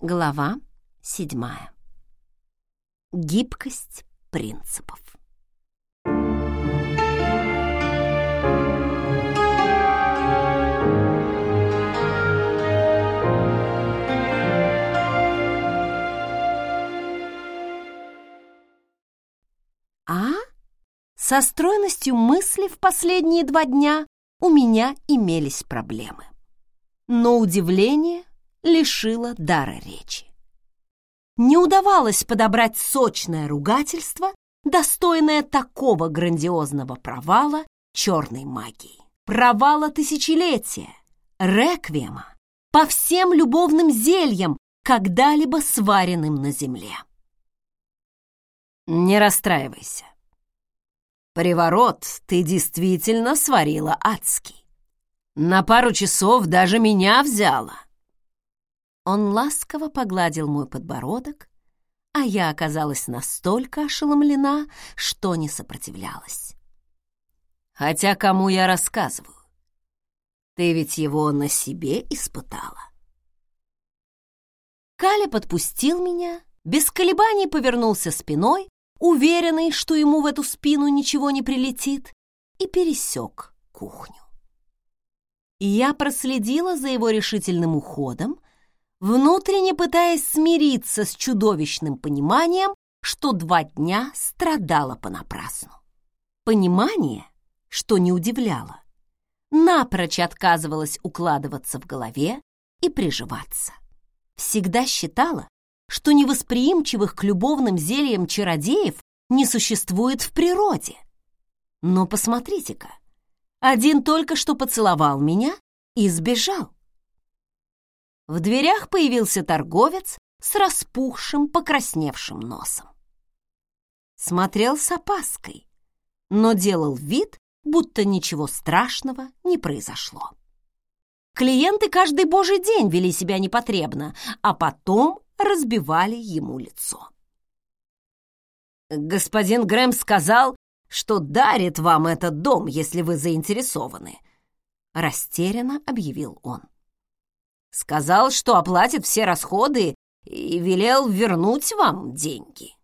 Глава седьмая. Гибкость принципов. А? Со стройностью мысли в последние два дня у меня имелись проблемы. Но удивление лишило дара речи. Не удавалось подобрать сочное ругательство, достойное такого грандиозного провала черной магии. Провала тысячелетия, реквиема, по всем любовным зельям, когда-либо сваренным на земле. Не расстраивайся. Приворот ты действительно сварила адский. На пару часов даже меня взяла. Он ласково погладил мой подбородок, а я оказалась настолько ошеломлена, что не сопротивлялась. Хотя кому я рассказываю? Ты ведь его на себе испытала. Каля подпустил меня, без колебаний повернулся спиной, уверенный, что ему в эту спину ничего не прилетит, и пересек кухню. Я проследила за его решительным уходом, внутренне пытаясь смириться с чудовищным пониманием, что два дня страдала понапрасну. Понимание, что не удивляло, напрочь отказывалось укладываться в голове и приживаться. Всегда считала, что невосприимчивых к любовным зельям чародеев не существует в природе. Но посмотрите-ка, один только что поцеловал меня и сбежал. В дверях появился торговец с распухшим, покрасневшим носом. Смотрел с опаской, но делал вид, будто ничего страшного не произошло. Клиенты каждый божий день вели себя непотребно, а потом разбивали ему лицо. «Господин Грэм сказал, что дарит вам этот дом, если вы заинтересованы», — растерянно объявил он. Сказал, что оплатит все расходы и велел вернуть вам деньги.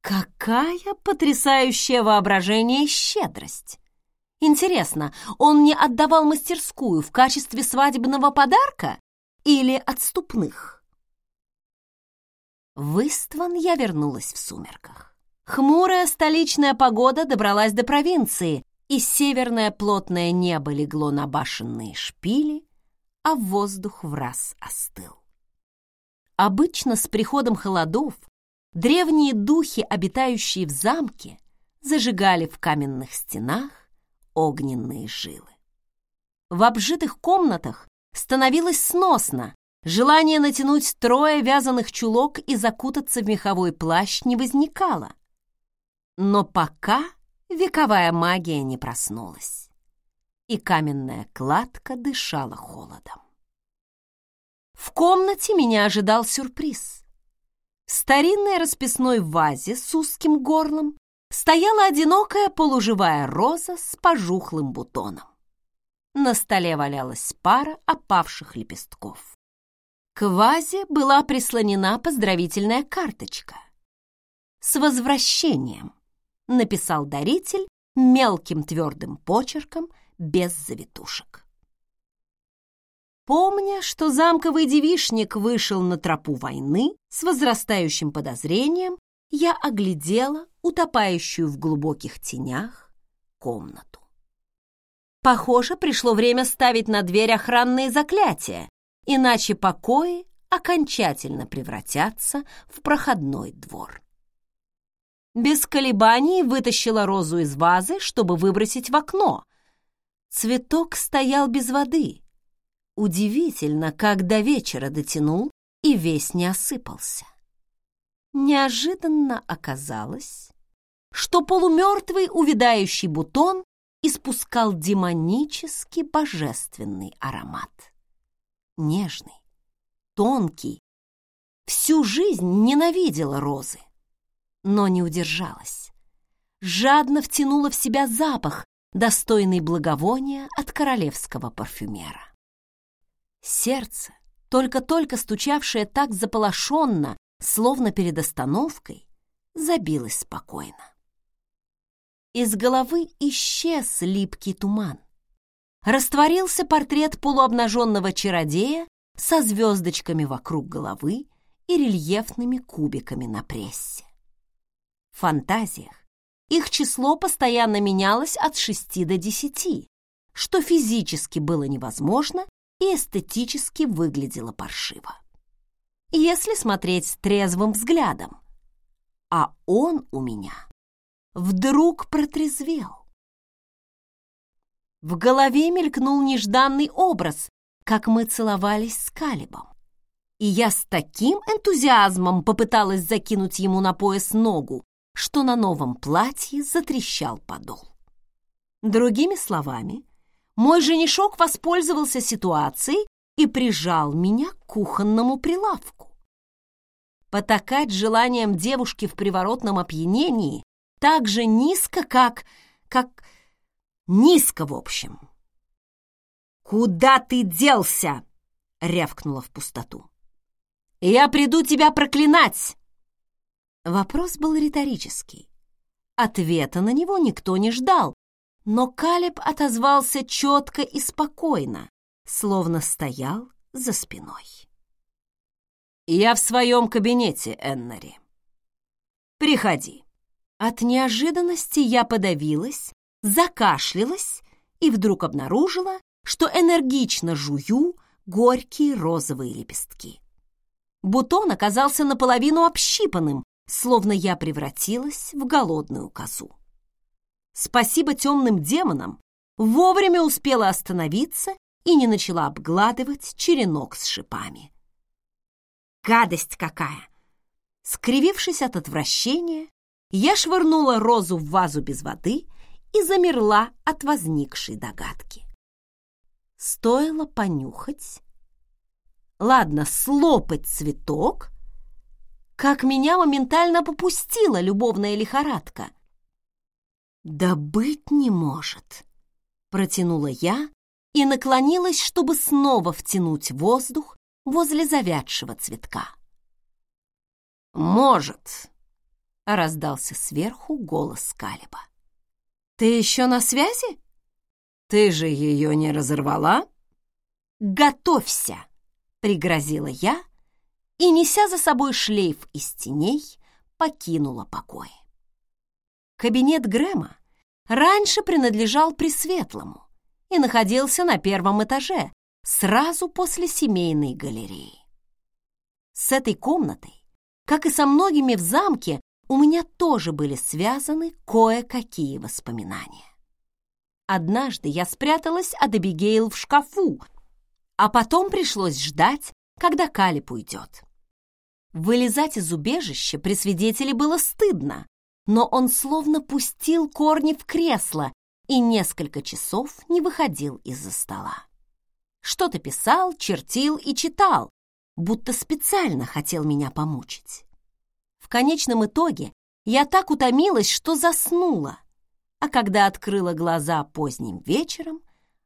Какая потрясающее воображение щедрость! Интересно, он не отдавал мастерскую в качестве свадебного подарка или отступных? В Истван я вернулась в сумерках. Хмурая столичная погода добралась до провинции, и северное плотное небо легло на башенные шпили, а воздух в раз остыл. Обычно с приходом холодов древние духи, обитающие в замке, зажигали в каменных стенах огненные жилы. В обжитых комнатах становилось сносно, желание натянуть трое вязаных чулок и закутаться в меховой плащ не возникало. Но пока вековая магия не проснулась и каменная кладка дышала холодом. В комнате меня ожидал сюрприз. В старинной расписной вазе с узким горлом стояла одинокая полуживая роза с пожухлым бутоном. На столе валялась пара опавших лепестков. К вазе была прислонена поздравительная карточка. «С возвращением!» — написал даритель мелким твердым почерком без завитушек. Помня, что замковый девишник вышел на тропу войны с возрастающим подозрением, я оглядела утопающую в глубоких тенях комнату. Похоже, пришло время ставить на дверь охранные заклятия, иначе покои окончательно превратятся в проходной двор. Без колебаний вытащила розу из вазы, чтобы выбросить в окно, Цветок стоял без воды. Удивительно, как до вечера дотянул и весь не осыпался. Неожиданно оказалось, что полумертвый увядающий бутон испускал демонический божественный аромат. Нежный, тонкий. Всю жизнь ненавидела розы, но не удержалась. Жадно втянула в себя запах, достойный благовония от королевского парфюмера. Сердце только-только стучавшее так заполошенно, словно перед остановкой, забилось спокойно. Из головы исчез липкий туман. Растворился портрет полуобнаженного чародея со звездочками вокруг головы и рельефными кубиками на прессе. В фантазиях их число постоянно менялось от шести до десяти, что физически было невозможно и эстетически выглядело паршиво. Если смотреть трезвым взглядом, а он у меня вдруг протрезвел. В голове мелькнул нежданный образ, как мы целовались с Калибом. И я с таким энтузиазмом попыталась закинуть ему на пояс ногу, что на новом платье затрещал подол. Другими словами, мой женишок воспользовался ситуацией и прижал меня к кухонному прилавку. Потакать желанием девушки в приворотном опьянении так же низко, как... как... низко, в общем. «Куда ты делся?» — рявкнула в пустоту. «Я приду тебя проклинать!» Вопрос был риторический. Ответа на него никто не ждал, но Калеб отозвался четко и спокойно, словно стоял за спиной. «Я в своем кабинете, Эннери. Приходи». От неожиданности я подавилась, закашлялась и вдруг обнаружила, что энергично жую горькие розовые лепестки. Бутон оказался наполовину общипанным, словно я превратилась в голодную козу спасибо темным демонам, вовремя успела остановиться и не начала обгладывать черенок с шипами. Гадость какая! Скривившись от отвращения, я швырнула розу в вазу без воды и замерла от возникшей догадки. Стоило понюхать, ладно, слопать цветок, как меня моментально попустила любовная лихорадка, «Да быть не может!» — протянула я и наклонилась, чтобы снова втянуть воздух возле завядшего цветка. «Может!» — раздался сверху голос Калиба. «Ты еще на связи? Ты же ее не разорвала?» «Готовься!» — пригрозила я и, неся за собой шлейф из теней, покинула покой. Кабинет Грэма раньше принадлежал Пресветлому и находился на первом этаже, сразу после семейной галереи. С этой комнатой, как и со многими в замке, у меня тоже были связаны кое-какие воспоминания. Однажды я спряталась от Эбигейл в шкафу, а потом пришлось ждать, когда Калип уйдет. Вылезать из убежища при свидетеле было стыдно, но он словно пустил корни в кресло и несколько часов не выходил из-за стола. Что-то писал, чертил и читал, будто специально хотел меня помучить. В конечном итоге я так утомилась, что заснула, а когда открыла глаза поздним вечером,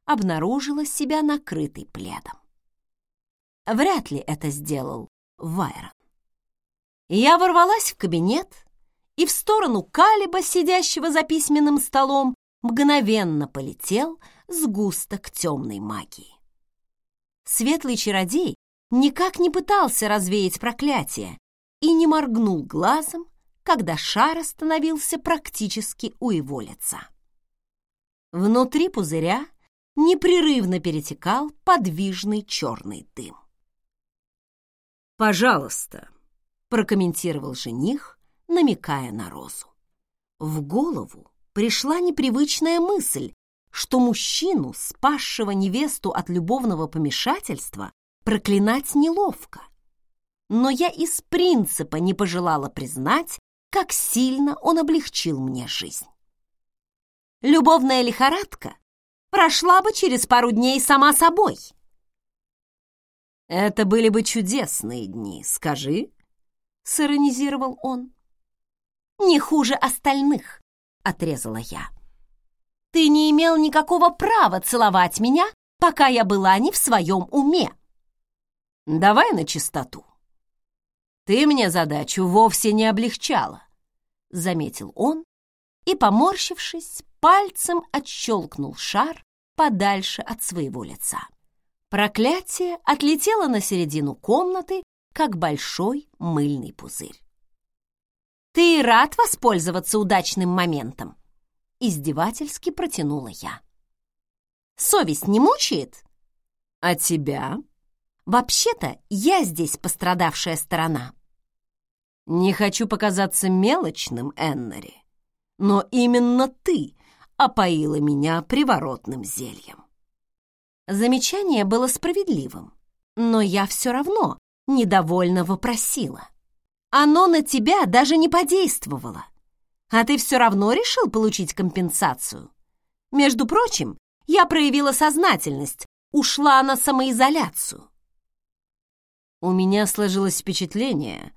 обнаружила себя накрытой пледом. Вряд ли это сделал Вайрон. Я ворвалась в кабинет, и в сторону Калиба, сидящего за письменным столом, мгновенно полетел сгусток темной магии. Светлый чародей никак не пытался развеять проклятие и не моргнул глазом, когда шар остановился практически у его лица. Внутри пузыря непрерывно перетекал подвижный черный дым. «Пожалуйста», — прокомментировал жених, намекая на Розу. В голову пришла непривычная мысль, что мужчину, спасшего невесту от любовного помешательства, проклинать неловко. Но я из принципа не пожелала признать, как сильно он облегчил мне жизнь. Любовная лихорадка прошла бы через пару дней сама собой. «Это были бы чудесные дни, скажи», — сиронизировал он не хуже остальных», — отрезала я. «Ты не имел никакого права целовать меня, пока я была не в своем уме». давай на чистоту. Ты мне задачу вовсе не облегчала, заметил он и, поморщившись, пальцем отщелкнул шар подальше от своего лица. Проклятие отлетело на середину комнаты, как большой мыльный пузырь. «Ты рад воспользоваться удачным моментом?» Издевательски протянула я. «Совесть не мучает?» «А тебя?» «Вообще-то я здесь пострадавшая сторона». «Не хочу показаться мелочным, Эннери, но именно ты опоила меня приворотным зельем». Замечание было справедливым, но я все равно недовольно вопросила. «Оно на тебя даже не подействовало, а ты все равно решил получить компенсацию. Между прочим, я проявила сознательность, ушла на самоизоляцию. У меня сложилось впечатление,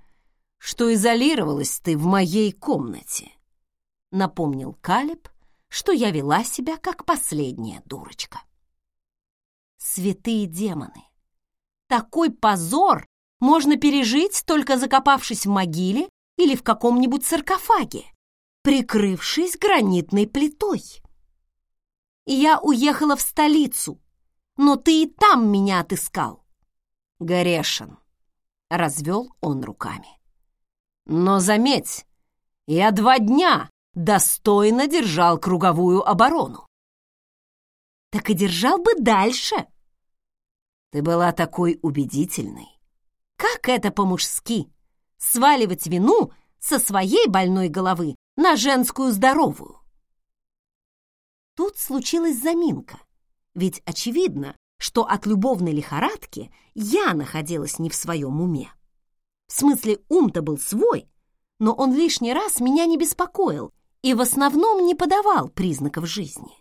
что изолировалась ты в моей комнате. Напомнил Калиб, что я вела себя как последняя дурочка. Святые демоны! Такой позор можно пережить, только закопавшись в могиле или в каком-нибудь саркофаге, прикрывшись гранитной плитой. Я уехала в столицу, но ты и там меня отыскал. Горешин, развел он руками. Но заметь, я два дня достойно держал круговую оборону. Так и держал бы дальше. Ты была такой убедительной. Как это по-мужски? Сваливать вину со своей больной головы на женскую здоровую. Тут случилась заминка, ведь очевидно, что от любовной лихорадки я находилась не в своем уме. В смысле, ум-то был свой, но он лишний раз меня не беспокоил и в основном не подавал признаков жизни.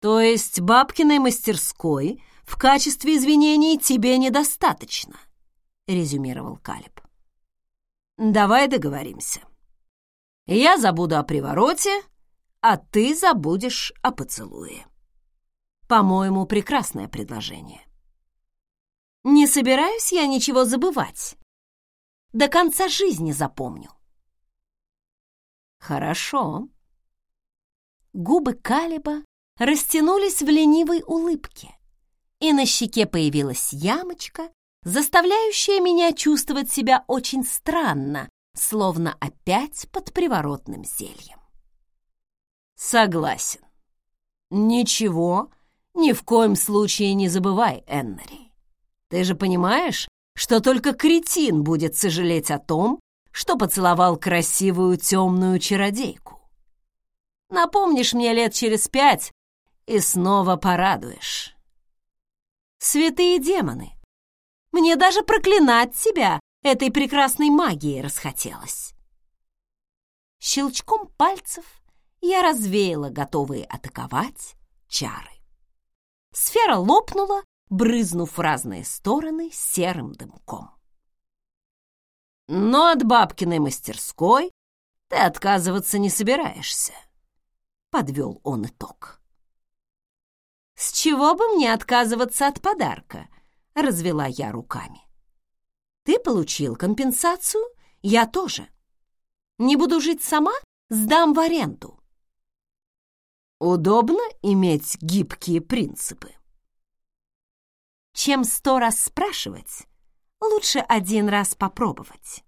То есть бабкиной мастерской в качестве извинений тебе недостаточно, резюмировал Калиб. Давай договоримся. Я забуду о привороте, а ты забудешь о поцелуе. По-моему, прекрасное предложение. Не собираюсь я ничего забывать. До конца жизни запомню. Хорошо. Губы Калиба растянулись в ленивой улыбке, и на щеке появилась ямочка, заставляющая меня чувствовать себя очень странно, словно опять под приворотным зельем. Согласен. Ничего, ни в коем случае не забывай, Эннери. Ты же понимаешь, что только кретин будет сожалеть о том, что поцеловал красивую темную чародейку. Напомнишь мне лет через пять и снова порадуешь. Святые демоны, мне даже проклинать тебя этой прекрасной магией расхотелось. Щелчком пальцев я развеяла готовые атаковать чары. Сфера лопнула, брызнув в разные стороны серым дымком. Но от бабкиной мастерской ты отказываться не собираешься, подвел он итог. С чего бы мне отказываться от подарка? Развела я руками. Ты получил компенсацию, я тоже. Не буду жить сама, сдам в аренду. Удобно иметь гибкие принципы. Чем сто раз спрашивать, лучше один раз попробовать.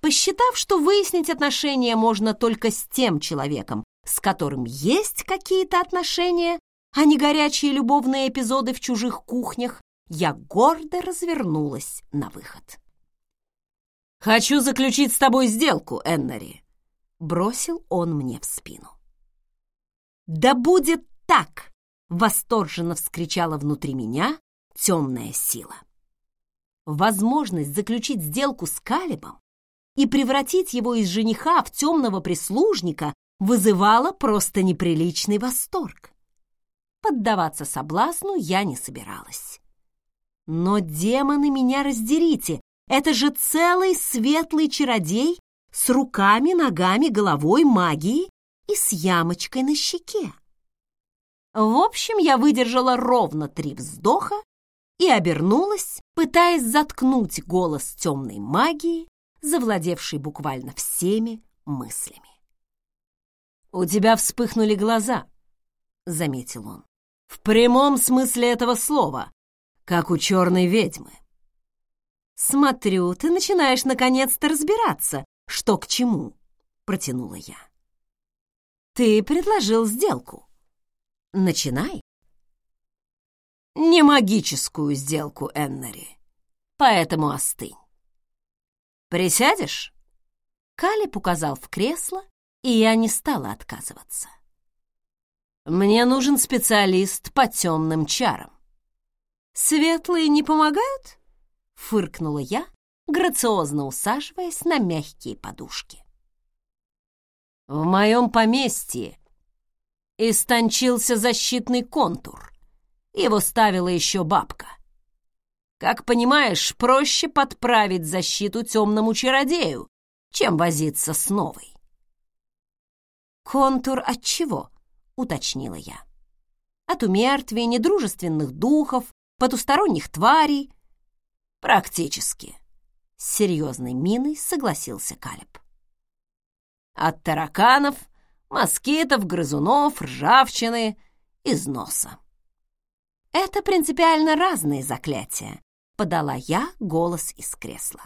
Посчитав, что выяснить отношения можно только с тем человеком, с которым есть какие-то отношения, а не горячие любовные эпизоды в чужих кухнях, я гордо развернулась на выход. «Хочу заключить с тобой сделку, Эннери», — бросил он мне в спину. «Да будет так!» — восторженно вскричала внутри меня темная сила. Возможность заключить сделку с Калибом и превратить его из жениха в темного прислужника вызывала просто неприличный восторг. Поддаваться соблазну я не собиралась. Но, демоны, меня раздерите! Это же целый светлый чародей с руками, ногами, головой, магией и с ямочкой на щеке. В общем, я выдержала ровно три вздоха и обернулась, пытаясь заткнуть голос темной магии, завладевшей буквально всеми мыслями. «У тебя вспыхнули глаза», — заметил он. «В прямом смысле этого слова, как у черной ведьмы». «Смотрю, ты начинаешь наконец-то разбираться, что к чему», — протянула я. «Ты предложил сделку. Начинай». «Не магическую сделку, Эннери, поэтому остынь. Присядешь?» Калиб указал в кресло, и я не стала отказываться. «Мне нужен специалист по темным чарам». «Светлые не помогают?» — фыркнула я, грациозно усаживаясь на мягкие подушки. «В моем поместье истончился защитный контур. Его ставила еще бабка. Как понимаешь, проще подправить защиту темному чародею, чем возиться с новой. «Контур от чего?» — уточнила я. «От умертвия, недружественных духов, потусторонних тварей?» «Практически», — с серьезной миной согласился Калеб. «От тараканов, москитов, грызунов, ржавчины, износа». «Это принципиально разные заклятия», — подала я голос из кресла.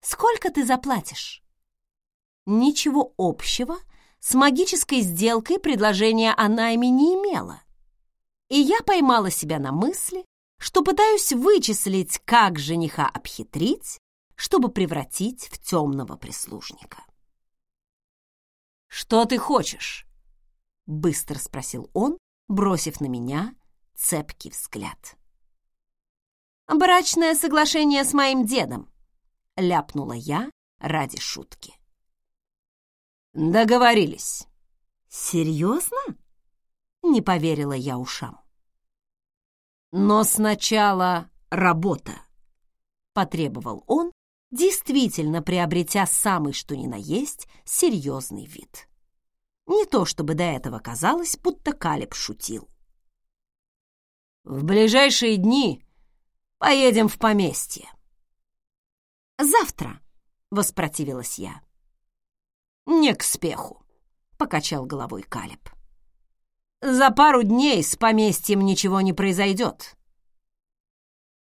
«Сколько ты заплатишь?» Ничего общего с магической сделкой предложение о найме не имело. И я поймала себя на мысли, что пытаюсь вычислить, как жениха обхитрить, чтобы превратить в темного прислужника. «Что ты хочешь?» — быстро спросил он, бросив на меня цепкий взгляд. «Брачное соглашение с моим дедом», — ляпнула я ради шутки. Договорились. Серьезно? Не поверила я ушам. Но сначала работа, потребовал он, действительно приобретя самый что ни на есть серьезный вид. Не то чтобы до этого казалось, будто Калеб шутил. В ближайшие дни поедем в поместье. Завтра, воспротивилась я. «Не к спеху», — покачал головой Калеб. «За пару дней с поместьем ничего не произойдет».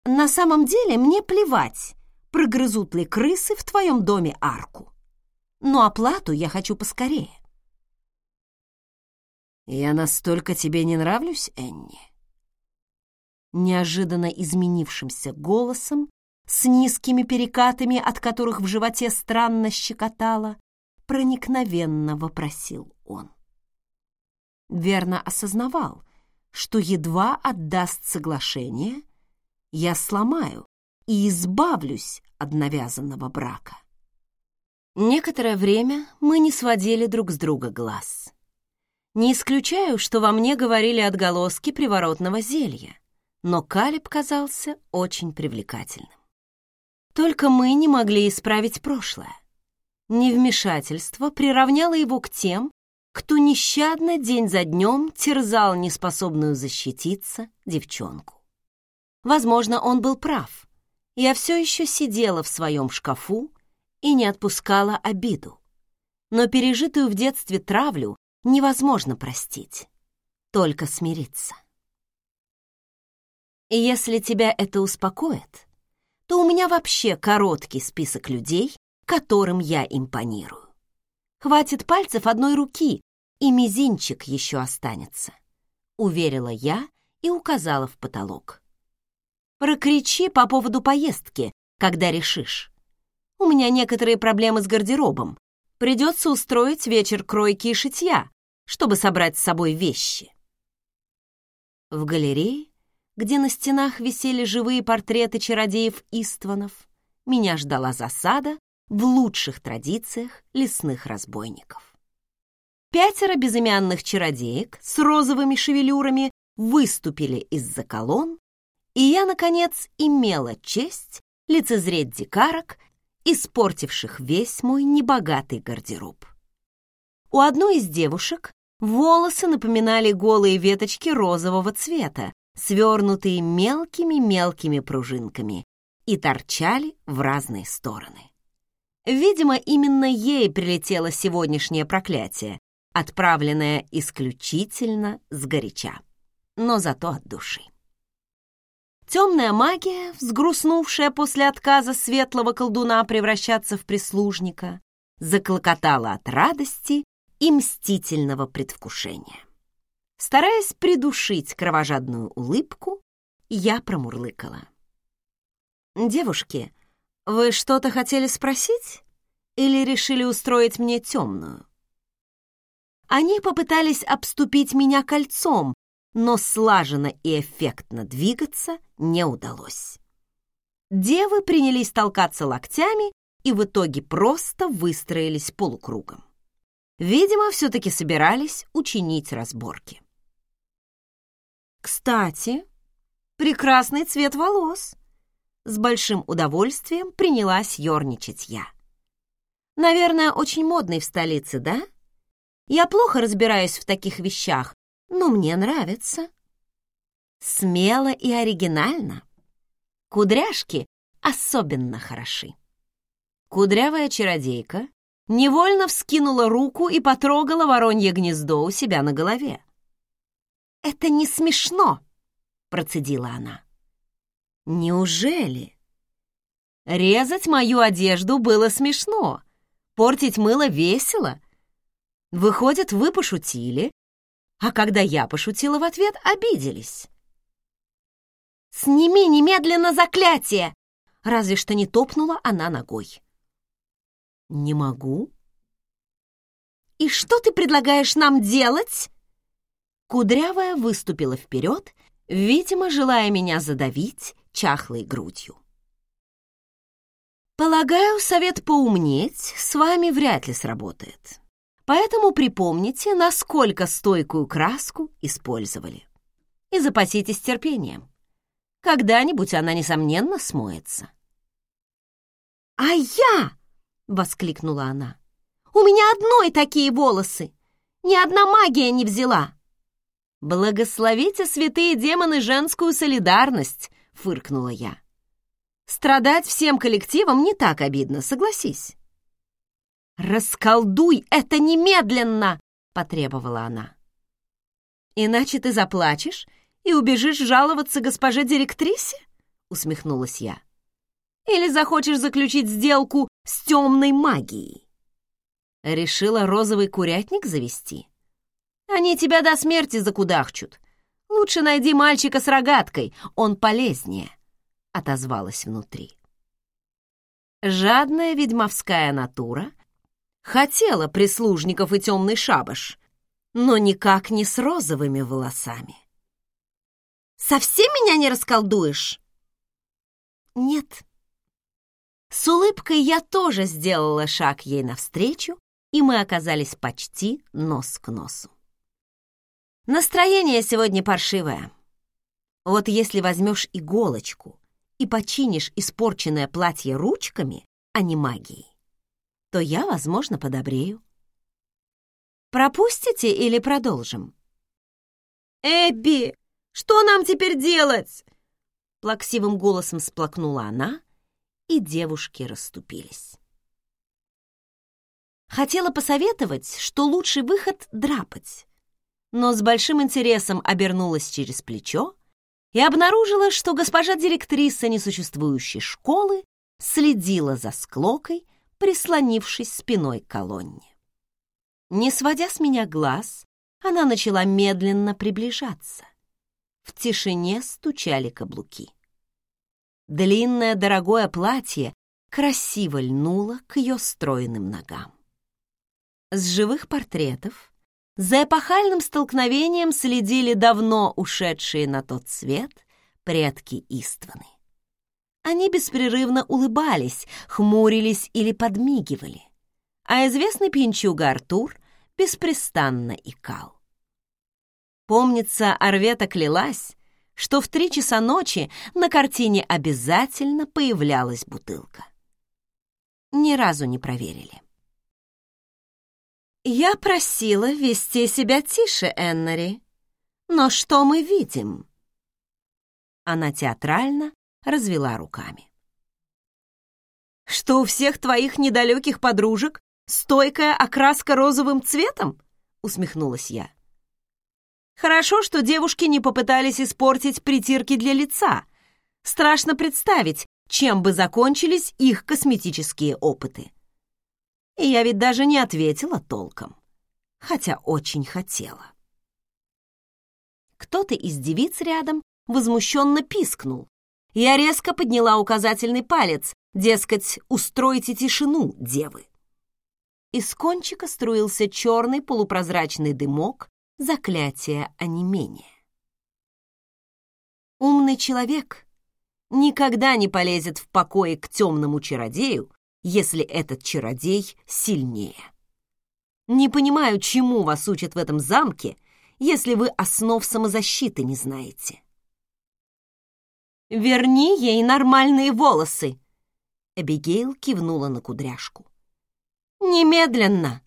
«На самом деле мне плевать, прогрызут ли крысы в твоем доме арку. Но оплату я хочу поскорее». «Я настолько тебе не нравлюсь, Энни?» Неожиданно изменившимся голосом, с низкими перекатами, от которых в животе странно щекотало, проникновенно вопросил он. Верно осознавал, что едва отдаст соглашение, я сломаю и избавлюсь от навязанного брака. Некоторое время мы не сводили друг с друга глаз. Не исключаю, что во мне говорили отголоски приворотного зелья, но Калиб казался очень привлекательным. Только мы не могли исправить прошлое. Невмешательство приравняло его к тем, кто нещадно день за днем терзал неспособную защититься девчонку. Возможно, он был прав. Я все еще сидела в своем шкафу и не отпускала обиду. Но пережитую в детстве травлю невозможно простить, только смириться. И если тебя это успокоит, то у меня вообще короткий список людей, которым я импонирую. Хватит пальцев одной руки, и мизинчик еще останется, уверила я и указала в потолок. Прокричи по поводу поездки, когда решишь. У меня некоторые проблемы с гардеробом. Придется устроить вечер кройки и шитья, чтобы собрать с собой вещи. В галерее, где на стенах висели живые портреты чародеев Истванов, меня ждала засада в лучших традициях лесных разбойников. Пятеро безымянных чародеек с розовыми шевелюрами выступили из-за колонн, и я, наконец, имела честь лицезреть дикарок, испортивших весь мой небогатый гардероб. У одной из девушек волосы напоминали голые веточки розового цвета свернутые мелкими-мелкими пружинками, и торчали в разные стороны. Видимо, именно ей прилетело сегодняшнее проклятие, отправленное исключительно сгоряча, но зато от души. Темная магия, взгрустнувшая после отказа светлого колдуна превращаться в прислужника, заклокотала от радости и мстительного предвкушения. Стараясь придушить кровожадную улыбку, я промурлыкала. «Девушки, вы что-то хотели спросить? Или решили устроить мне темную?» Они попытались обступить меня кольцом, но слаженно и эффектно двигаться не удалось. Девы принялись толкаться локтями и в итоге просто выстроились полукругом. Видимо, все-таки собирались учинить разборки. Кстати, прекрасный цвет волос. С большим удовольствием принялась ерничать я. Наверное, очень модный в столице, да? Я плохо разбираюсь в таких вещах, но мне нравится. Смело и оригинально. Кудряшки особенно хороши. Кудрявая чародейка невольно вскинула руку и потрогала воронье гнездо у себя на голове. «Это не смешно!» — процедила она. «Неужели?» Резать мою одежду было смешно, портить мыло весело. Выходит, вы пошутили, а когда я пошутила в ответ, обиделись. «Сними немедленно заклятие!» Разве что не топнула она ногой. «Не могу». «И что ты предлагаешь нам делать?» Кудрявая выступила вперед, видимо, желая меня задавить чахлой грудью. Полагаю, совет поумнеть с вами вряд ли сработает. Поэтому припомните, насколько стойкую краску использовали. И запаситесь терпением. Когда-нибудь она, несомненно, смоется. «А я!» — воскликнула она. «У меня одной такие волосы! Ни одна магия не взяла!» «Благословите, святые демоны, женскую солидарность!» — фыркнула я. «Страдать всем коллективом не так обидно, согласись». «Расколдуй это немедленно!» — потребовала она. «Иначе ты заплачешь и убежишь жаловаться госпоже директрисе?» — усмехнулась я. «Или захочешь заключить сделку с темной магией?» Решила розовый курятник завести? Они тебя до смерти закудахчут. Лучше найди мальчика с рогаткой, он полезнее», — отозвалась внутри. Жадная ведьмовская натура хотела прислужников и темный шабаш, но никак не с розовыми волосами. «Совсем меня не расколдуешь?» «Нет». С улыбкой я тоже сделала шаг ей навстречу, и мы оказались почти нос к носу. Настроение сегодня паршивое. Вот если возьмешь иголочку и починишь испорченное платье ручками, а не магией, то я, возможно, подобрею. Пропустите или продолжим? «Эбби, что нам теперь делать?» Плаксивым голосом сплакнула она, и девушки расступились. Хотела посоветовать, что лучший выход — драпать но с большим интересом обернулась через плечо и обнаружила, что госпожа директриса несуществующей школы следила за склокой, прислонившись спиной к колонне. Не сводя с меня глаз, она начала медленно приближаться. В тишине стучали каблуки. Длинное дорогое платье красиво льнуло к ее стройным ногам. С живых портретов за эпохальным столкновением следили давно ушедшие на тот свет предки Истваны. Они беспрерывно улыбались, хмурились или подмигивали, а известный пьянчуга Артур беспрестанно икал. Помнится, Арвета клялась, что в три часа ночи на картине обязательно появлялась бутылка. Ни разу не проверили. «Я просила вести себя тише, Эннери. Но что мы видим?» Она театрально развела руками. «Что у всех твоих недалеких подружек стойкая окраска розовым цветом?» — усмехнулась я. «Хорошо, что девушки не попытались испортить притирки для лица. Страшно представить, чем бы закончились их косметические опыты. И я ведь даже не ответила толком, хотя очень хотела». Кто-то из девиц рядом возмущенно пискнул. Я резко подняла указательный палец, дескать, устройте тишину, девы. Из кончика струился черный полупрозрачный дымок заклятия онемения. Умный человек никогда не полезет в покое к темному чародею, если этот чародей сильнее. Не понимаю, чему вас учат в этом замке, если вы основ самозащиты не знаете. «Верни ей нормальные волосы!» Эбигейл кивнула на кудряшку. «Немедленно!»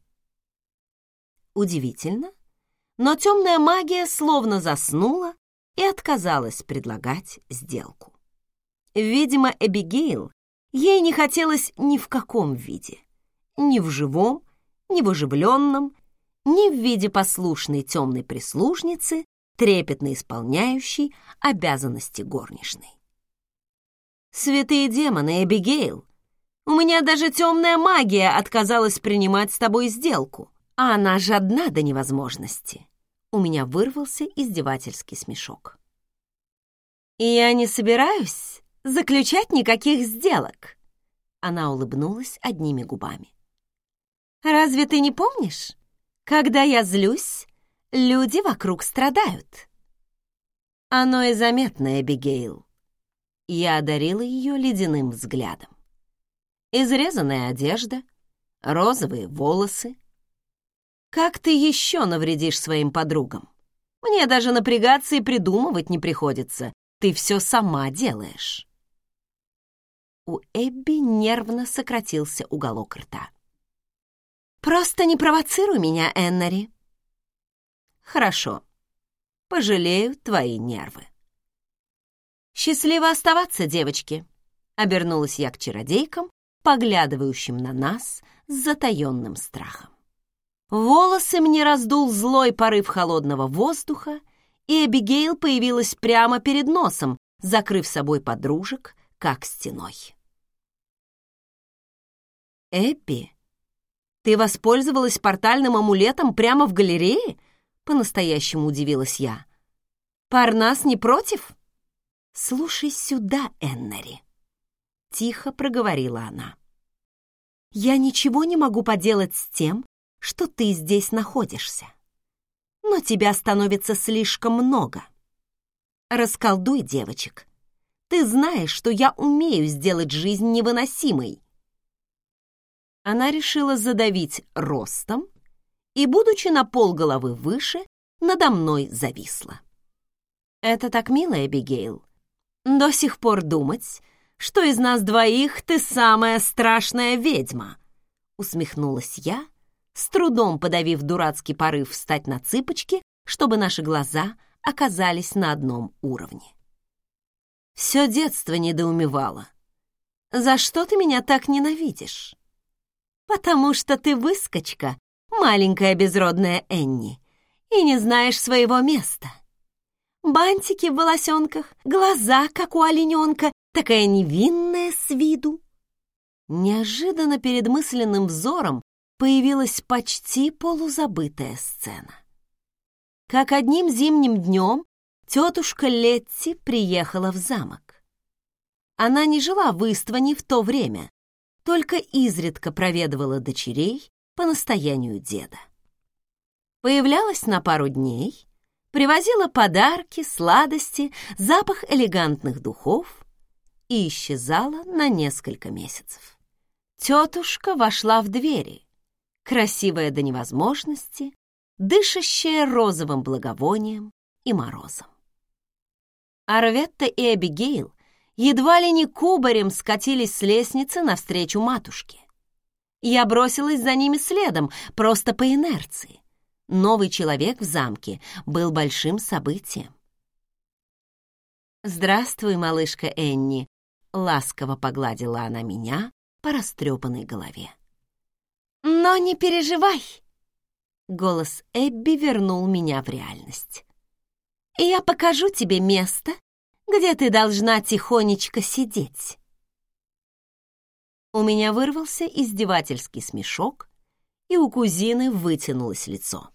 Удивительно, но темная магия словно заснула и отказалась предлагать сделку. Видимо, Эбигейл ей не хотелось ни в каком виде. Ни в живом, ни в оживленном, ни в виде послушной темной прислужницы, трепетно исполняющей обязанности горничной. «Святые демоны, Эбигейл, у меня даже темная магия отказалась принимать с тобой сделку, а она жадна до невозможности». У меня вырвался издевательский смешок. «И я не собираюсь заключать никаких сделок», она улыбнулась одними губами. «Разве ты не помнишь? Когда я злюсь, люди вокруг страдают». Оно и заметно, Эбигейл. Я одарила ее ледяным взглядом. Изрезанная одежда, розовые волосы. Как ты еще навредишь своим подругам? Мне даже напрягаться и придумывать не приходится. Ты все сама делаешь. У Эбби нервно сократился уголок рта. «Просто не провоцируй меня, Эннери». «Хорошо. Пожалею твои нервы». «Счастливо оставаться, девочки!» — обернулась я к чародейкам, поглядывающим на нас с затаённым страхом. Волосы мне раздул злой порыв холодного воздуха, и Эбигейл появилась прямо перед носом, закрыв собой подружек, как стеной. «Эбби, ты воспользовалась портальным амулетом прямо в галерее?» — по-настоящему удивилась я. «Парнас не против?» «Слушай сюда, Эннери», — тихо проговорила она. «Я ничего не могу поделать с тем, что ты здесь находишься. Но тебя становится слишком много. Расколдуй девочек. Ты знаешь, что я умею сделать жизнь невыносимой». Она решила задавить ростом и, будучи на полголовы выше, надо мной зависла. «Это так мило, Эбигейл, до сих пор думать, что из нас двоих ты самая страшная ведьма!» Усмехнулась я, с трудом подавив дурацкий порыв встать на цыпочки, чтобы наши глаза оказались на одном уровне. Все детство недоумевала. «За что ты меня так ненавидишь?» «Потому что ты выскочка, маленькая безродная Энни, и не знаешь своего места бантики в волосенках, глаза, как у олененка, такая невинная с виду. Неожиданно перед мысленным взором появилась почти полузабытая сцена. Как одним зимним днем тетушка Летти приехала в замок. Она не жила в Истване в то время, только изредка проведывала дочерей по настоянию деда. Появлялась на пару дней — привозила подарки, сладости, запах элегантных духов и исчезала на несколько месяцев. Тетушка вошла в двери, красивая до невозможности, дышащая розовым благовонием и морозом. Арветта и Эбигейл едва ли не кубарем скатились с лестницы навстречу матушке. Я бросилась за ними следом, просто по инерции. Новый человек в замке был большим событием. «Здравствуй, малышка Энни», — ласково погладила она меня по растрепанной голове. «Но не переживай!» Голос Эбби вернул меня в реальность. «Я покажу тебе место, где ты должна тихонечко сидеть». У меня вырвался издевательский смешок, и у кузины вытянулось лицо.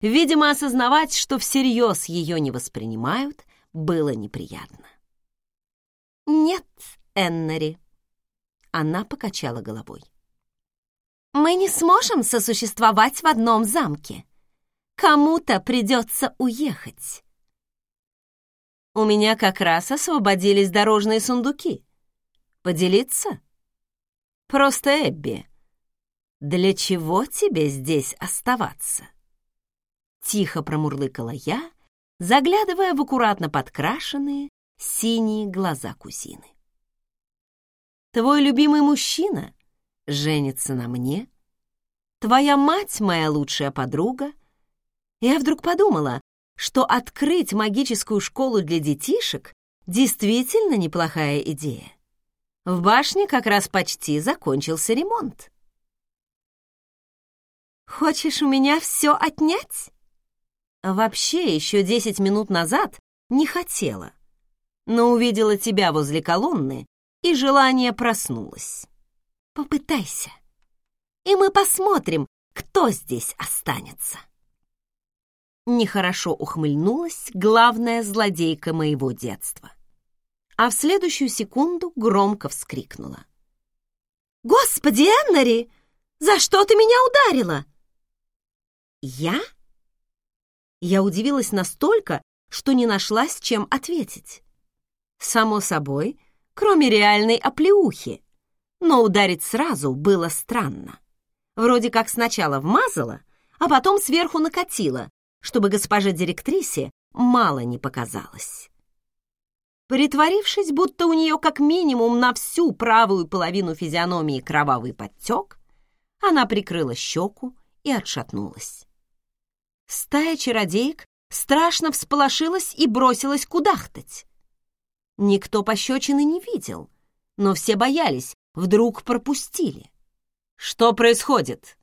Видимо, осознавать, что всерьез ее не воспринимают, было неприятно. «Нет, Эннери», — она покачала головой. «Мы не сможем сосуществовать в одном замке. Кому-то придется уехать». «У меня как раз освободились дорожные сундуки. Поделиться?» «Просто Эбби, для чего тебе здесь оставаться?» Тихо промурлыкала я, заглядывая в аккуратно подкрашенные синие глаза кузины. «Твой любимый мужчина женится на мне, твоя мать моя лучшая подруга. Я вдруг подумала, что открыть магическую школу для детишек действительно неплохая идея. В башне как раз почти закончился ремонт. «Хочешь у меня все отнять?» Вообще, еще десять минут назад не хотела, но увидела тебя возле колонны, и желание проснулось. Попытайся, и мы посмотрим, кто здесь останется. Нехорошо ухмыльнулась главная злодейка моего детства. А в следующую секунду громко вскрикнула. «Господи, Эннери, за что ты меня ударила?» «Я?» Я удивилась настолько, что не нашла с чем ответить. Само собой, кроме реальной оплеухи. Но ударить сразу было странно. Вроде как сначала вмазала, а потом сверху накатила, чтобы госпоже директрисе мало не показалось. Притворившись, будто у нее как минимум на всю правую половину физиономии кровавый подтек, она прикрыла щеку и отшатнулась. Стая чародеек страшно всполошилась и бросилась кудахтать. Никто пощечины не видел, но все боялись, вдруг пропустили. «Что происходит?»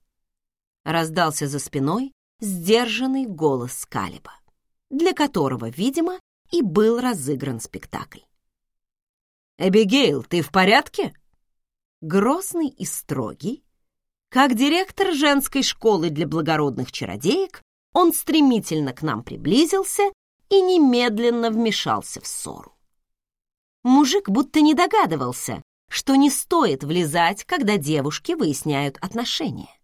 Раздался за спиной сдержанный голос Калиба, для которого, видимо, и был разыгран спектакль. «Эбигейл, ты в порядке?» Грозный и строгий, как директор женской школы для благородных чародеек, он стремительно к нам приблизился и немедленно вмешался в ссору. Мужик будто не догадывался, что не стоит влезать, когда девушки выясняют отношения.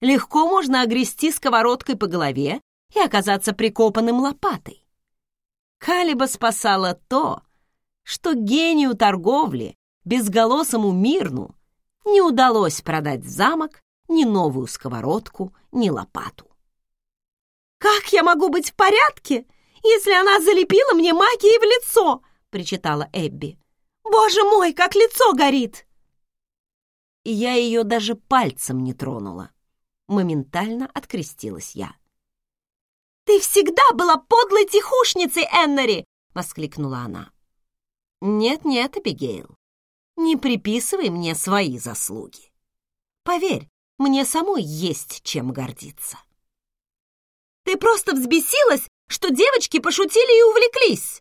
Легко можно огрести сковородкой по голове и оказаться прикопанным лопатой. Калиба спасало то, что гению торговли, безголосому Мирну, не удалось продать замок ни новую сковородку, ни лопату. «Как я могу быть в порядке, если она залепила мне магией в лицо?» — причитала Эбби. «Боже мой, как лицо горит!» Я ее даже пальцем не тронула. Моментально открестилась я. «Ты всегда была подлой тихушницей, Эннери!» — воскликнула она. «Нет-нет, Эбигейл, не приписывай мне свои заслуги. Поверь, мне самой есть чем гордиться». Ты просто взбесилась, что девочки пошутили и увлеклись!»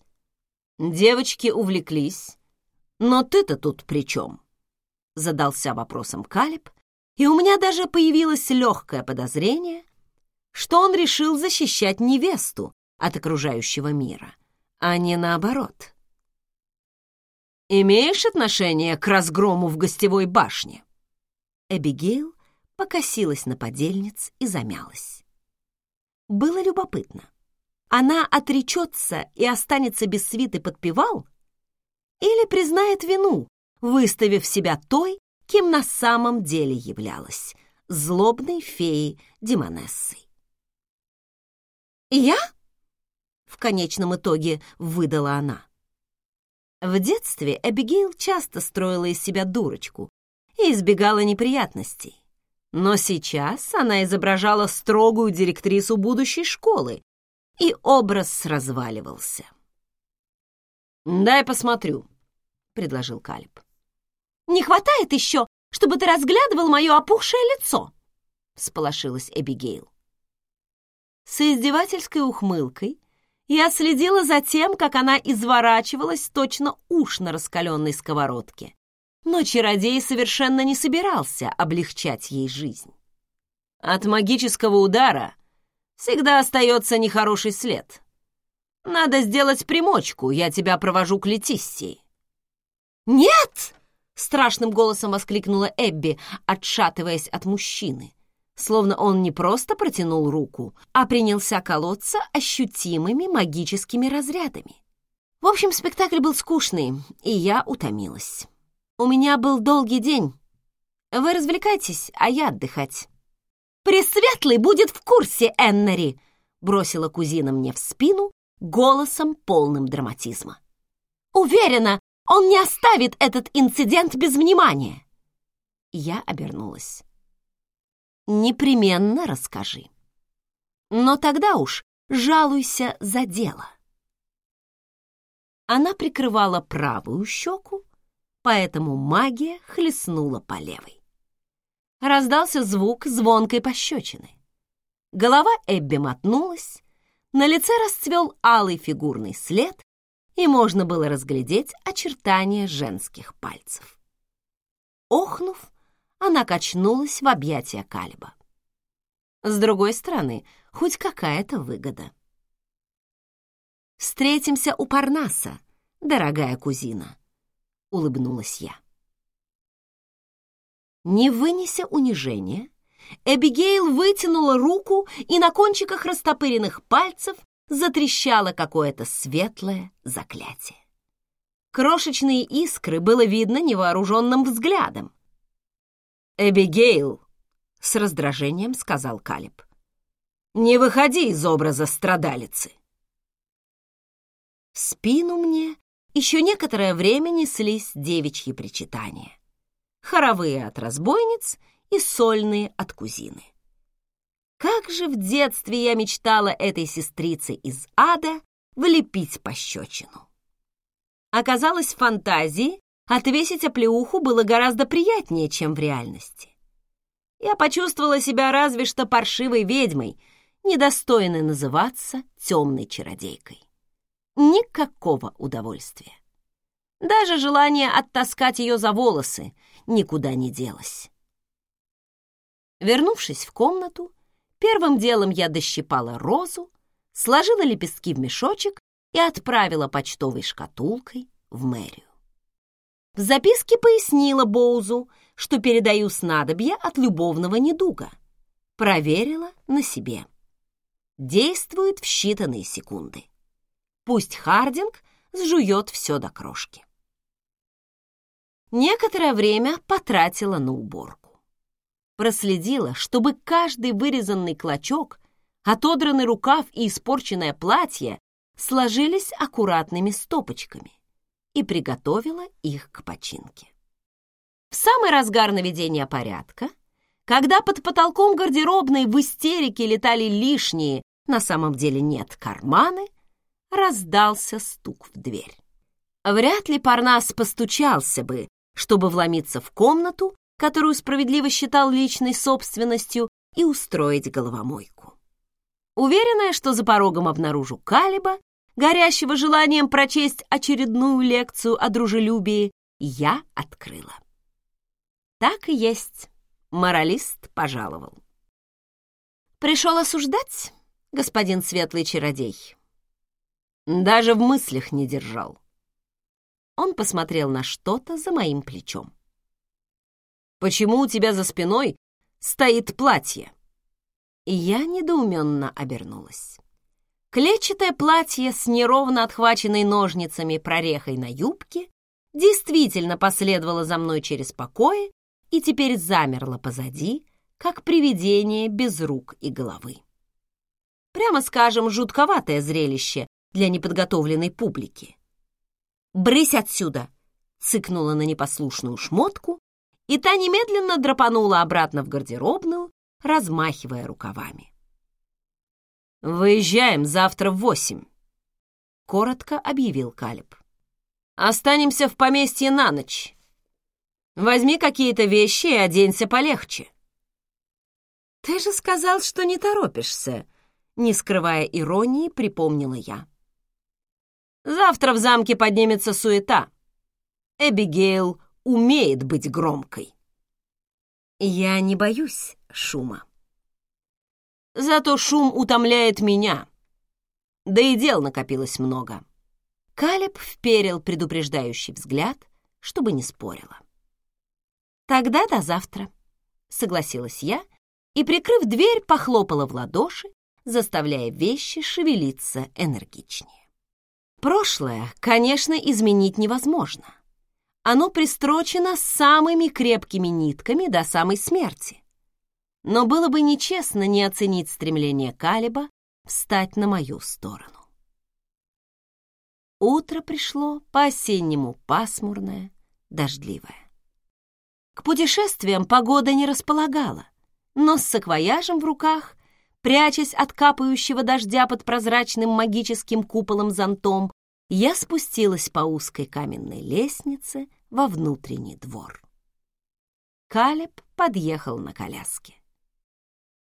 «Девочки увлеклись. Но ты-то тут при чем?» Задался вопросом Калиб, и у меня даже появилось легкое подозрение, что он решил защищать невесту от окружающего мира, а не наоборот. «Имеешь отношение к разгрому в гостевой башне?» Эбигейл покосилась на подельниц и замялась. Было любопытно. Она отречется и останется без свиты подпевал? Или признает вину, выставив себя той, кем на самом деле являлась, злобной феей Демонессой? «Я?» — в конечном итоге выдала она. В детстве Эбигейл часто строила из себя дурочку и избегала неприятностей. Но сейчас она изображала строгую директрису будущей школы, и образ разваливался. «Дай посмотрю», — предложил Калиб. «Не хватает еще, чтобы ты разглядывал мое опухшее лицо», — всполошилась Эбигейл. С издевательской ухмылкой я следила за тем, как она изворачивалась точно уж на раскаленной сковородке. Но чародей совершенно не собирался облегчать ей жизнь. От магического удара всегда остается нехороший след. Надо сделать примочку, я тебя провожу к Летиссии. «Нет!» — страшным голосом воскликнула Эбби, отшатываясь от мужчины словно он не просто протянул руку, а принялся колоться ощутимыми магическими разрядами. В общем, спектакль был скучный, и я утомилась. У меня был долгий день. Вы развлекайтесь, а я отдыхать. «Пресветлый будет в курсе, Эннери!» бросила кузина мне в спину голосом полным драматизма. «Уверена, он не оставит этот инцидент без внимания!» Я обернулась непременно расскажи. Но тогда уж жалуйся за дело. Она прикрывала правую щеку, поэтому магия хлестнула по левой. Раздался звук звонкой пощечины. Голова Эбби мотнулась, на лице расцвел алый фигурный след, и можно было разглядеть очертания женских пальцев. Охнув, она качнулась в объятия Калиба. С другой стороны, хоть какая-то выгода. «Встретимся у Парнаса, дорогая кузина», — улыбнулась я. Не вынеся унижения, Эбигейл вытянула руку, и на кончиках растопыренных пальцев затрещало какое-то светлое заклятие. Крошечные искры было видно невооруженным взглядом, «Эбигейл!» — с раздражением сказал Калиб. «Не выходи из образа страдалицы!» В спину мне еще некоторое время неслись девичьи причитания. Хоровые от разбойниц и сольные от кузины. Как же в детстве я мечтала этой сестрице из ада влепить пощечину. Оказалось, фантазии Отвесить оплеуху было гораздо приятнее, чем в реальности. Я почувствовала себя разве что паршивой ведьмой, недостойной называться темной чародейкой. Никакого удовольствия. Даже желание оттаскать ее за волосы никуда не делось. Вернувшись в комнату, первым делом я дощипала розу, сложила лепестки в мешочек и отправила почтовой шкатулкой в мэрию. В записке пояснила Боузу, что передаю снадобье от любовного недуга. Проверила на себе. Действует в считанные секунды. Пусть Хардинг сжует все до крошки. Некоторое время потратила на уборку. Проследила, чтобы каждый вырезанный клочок, отодранный рукав и испорченное платье сложились аккуратными стопочками и приготовила их к починке. В самый разгар наведения порядка, когда под потолком гардеробной в истерике летали лишние, на самом деле нет, карманы, раздался стук в дверь. Вряд ли Парнас постучался бы, чтобы вломиться в комнату, которую справедливо считал личной собственностью, и устроить головомойку. Уверенная, что за порогом обнаружу Калиба, горящего желанием прочесть очередную лекцию о дружелюбии, я открыла. Так и есть, моралист пожаловал. Пришел осуждать, господин светлый чародей? Даже в мыслях не держал. Он посмотрел на что-то за моим плечом. «Почему у тебя за спиной стоит платье?» И я недоуменно обернулась. Клетчатое платье с неровно отхваченной ножницами прорехой на юбке действительно последовало за мной через покои и теперь замерло позади, как привидение без рук и головы. Прямо скажем, жутковатое зрелище для неподготовленной публики. «Брысь отсюда!» — цыкнула на непослушную шмотку, и та немедленно драпанула обратно в гардеробную, размахивая рукавами. «Выезжаем завтра в восемь», — коротко объявил Калиб. Останемся в поместье на ночь. Возьми какие-то вещи и оденься полегче. Ты же сказал, что не торопишься, не скрывая иронии, припомнила я. Завтра в замке поднимется суета. Эбигейл умеет быть громкой. Я не боюсь шума. Зато шум утомляет меня. Да и дел накопилось много. Калеб вперил предупреждающий взгляд, чтобы не спорила. «Тогда до завтра», — согласилась я и, прикрыв дверь, похлопала в ладоши, заставляя вещи шевелиться энергичнее. Прошлое, конечно, изменить невозможно. Оно пристрочено самыми крепкими нитками до самой смерти. Но было бы нечестно не оценить стремление Калиба встать на мою сторону. Утро пришло по-осеннему пасмурное, дождливое. К путешествиям погода не располагала, но с саквояжем в руках, прячась от капающего дождя под прозрачным магическим куполом-зонтом, я спустилась по узкой каменной лестнице во внутренний двор. Калеб подъехал на коляске.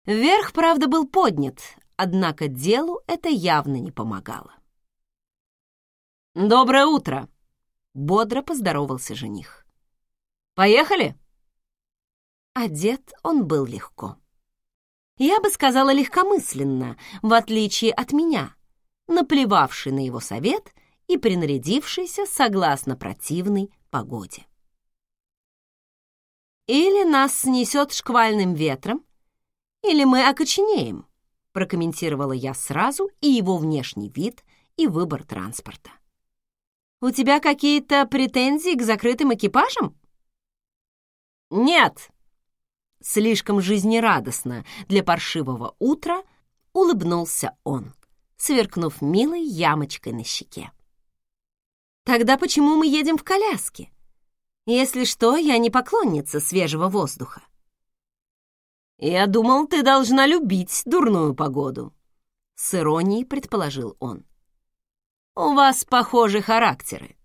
Вверх, правда, был поднят, однако делу это явно не помогало. «Доброе утро!» — бодро поздоровался жених. «Поехали?» Одет он был легко. Я бы сказала легкомысленно, в отличие от меня, наплевавший на его совет и принарядившийся согласно противной погоде. «Или нас снесет шквальным ветром, или мы окоченеем», прокомментировала я сразу и его внешний вид, и выбор транспорта. У тебя какие-то претензии к закрытым экипажам? Нет. Слишком жизнерадостно для паршивого утра улыбнулся он, сверкнув милой ямочкой на щеке. Тогда почему мы едем в коляске? Если что, я не поклонница свежего воздуха. Я думал, ты должна любить дурную погоду, с иронией предположил он. У вас похожи характеры».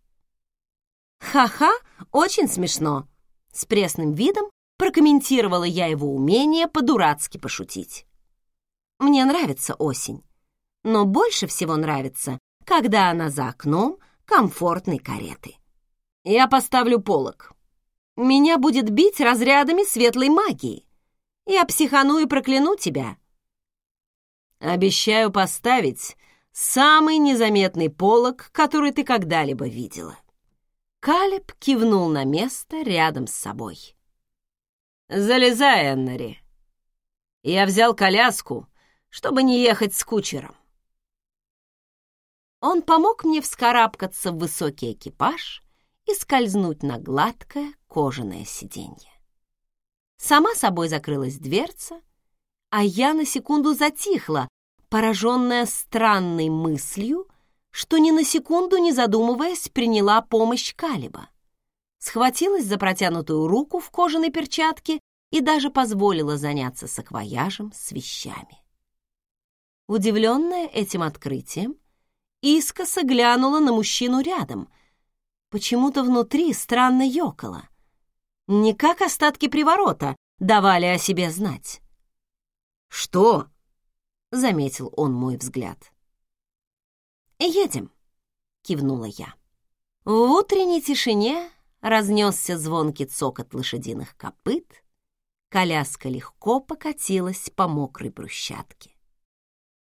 «Ха-ха, очень смешно!» С пресным видом прокомментировала я его умение по-дурацки пошутить. «Мне нравится осень, но больше всего нравится, когда она за окном комфортной кареты. Я поставлю полок. Меня будет бить разрядами светлой магии. Я психану и прокляну тебя». «Обещаю поставить самый незаметный полог, который ты когда-либо видела. Калеб кивнул на место рядом с собой. «Залезай, Эннери. Я взял коляску, чтобы не ехать с кучером». Он помог мне вскарабкаться в высокий экипаж и скользнуть на гладкое кожаное сиденье. Сама собой закрылась дверца, а я на секунду затихла, пораженная странной мыслью, что ни на секунду не задумываясь приняла помощь Калиба. Схватилась за протянутую руку в кожаной перчатке и даже позволила заняться саквояжем с вещами. Удивленная этим открытием, искоса глянула на мужчину рядом. Почему-то внутри странно ёкало. Не как остатки приворота давали о себе знать. «Что?» заметил он мой взгляд. «Едем», — кивнула я. В утренней тишине разнесся звонкий цокот лошадиных копыт, коляска легко покатилась по мокрой брусчатке.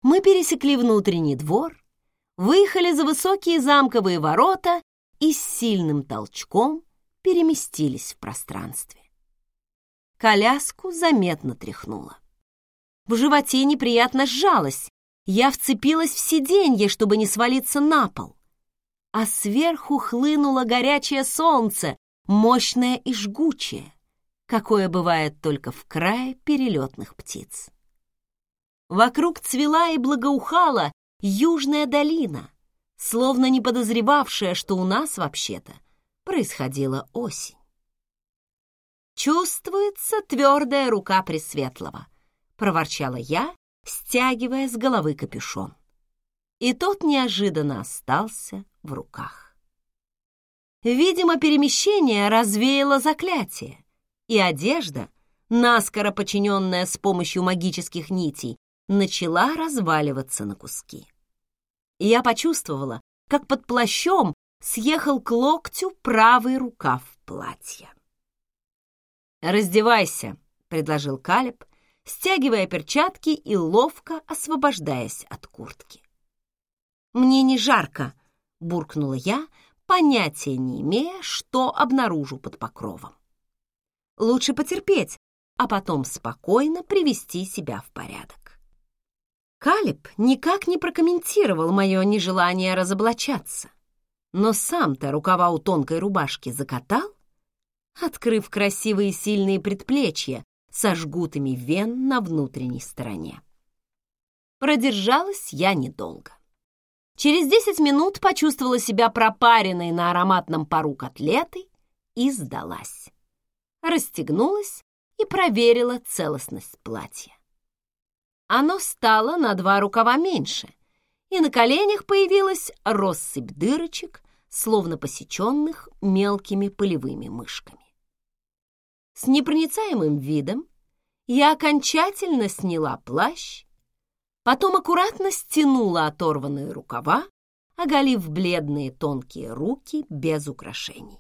Мы пересекли внутренний двор, выехали за высокие замковые ворота и с сильным толчком переместились в пространстве. Коляску заметно тряхнуло. В животе неприятно сжалось. Я вцепилась в сиденье, чтобы не свалиться на пол. А сверху хлынуло горячее солнце, мощное и жгучее, какое бывает только в крае перелетных птиц. Вокруг цвела и благоухала южная долина, словно не подозревавшая, что у нас вообще-то происходила осень. Чувствуется твердая рука Пресветлого —— проворчала я, стягивая с головы капюшон. И тот неожиданно остался в руках. Видимо, перемещение развеяло заклятие, и одежда, наскоро подчиненная с помощью магических нитей, начала разваливаться на куски. Я почувствовала, как под плащом съехал к локтю правый рукав платья. «Раздевайся», — предложил Калеб, стягивая перчатки и ловко освобождаясь от куртки. «Мне не жарко», — буркнула я, понятия не имея, что обнаружу под покровом. «Лучше потерпеть, а потом спокойно привести себя в порядок». Калиб никак не прокомментировал мое нежелание разоблачаться, но сам-то рукава у тонкой рубашки закатал, открыв красивые сильные предплечья со жгутами вен на внутренней стороне. Продержалась я недолго. Через десять минут почувствовала себя пропаренной на ароматном пару котлетой и сдалась. Расстегнулась и проверила целостность платья. Оно стало на два рукава меньше, и на коленях появилась россыпь дырочек, словно посеченных мелкими полевыми мышками. С непроницаемым видом я окончательно сняла плащ, потом аккуратно стянула оторванные рукава, оголив бледные тонкие руки без украшений.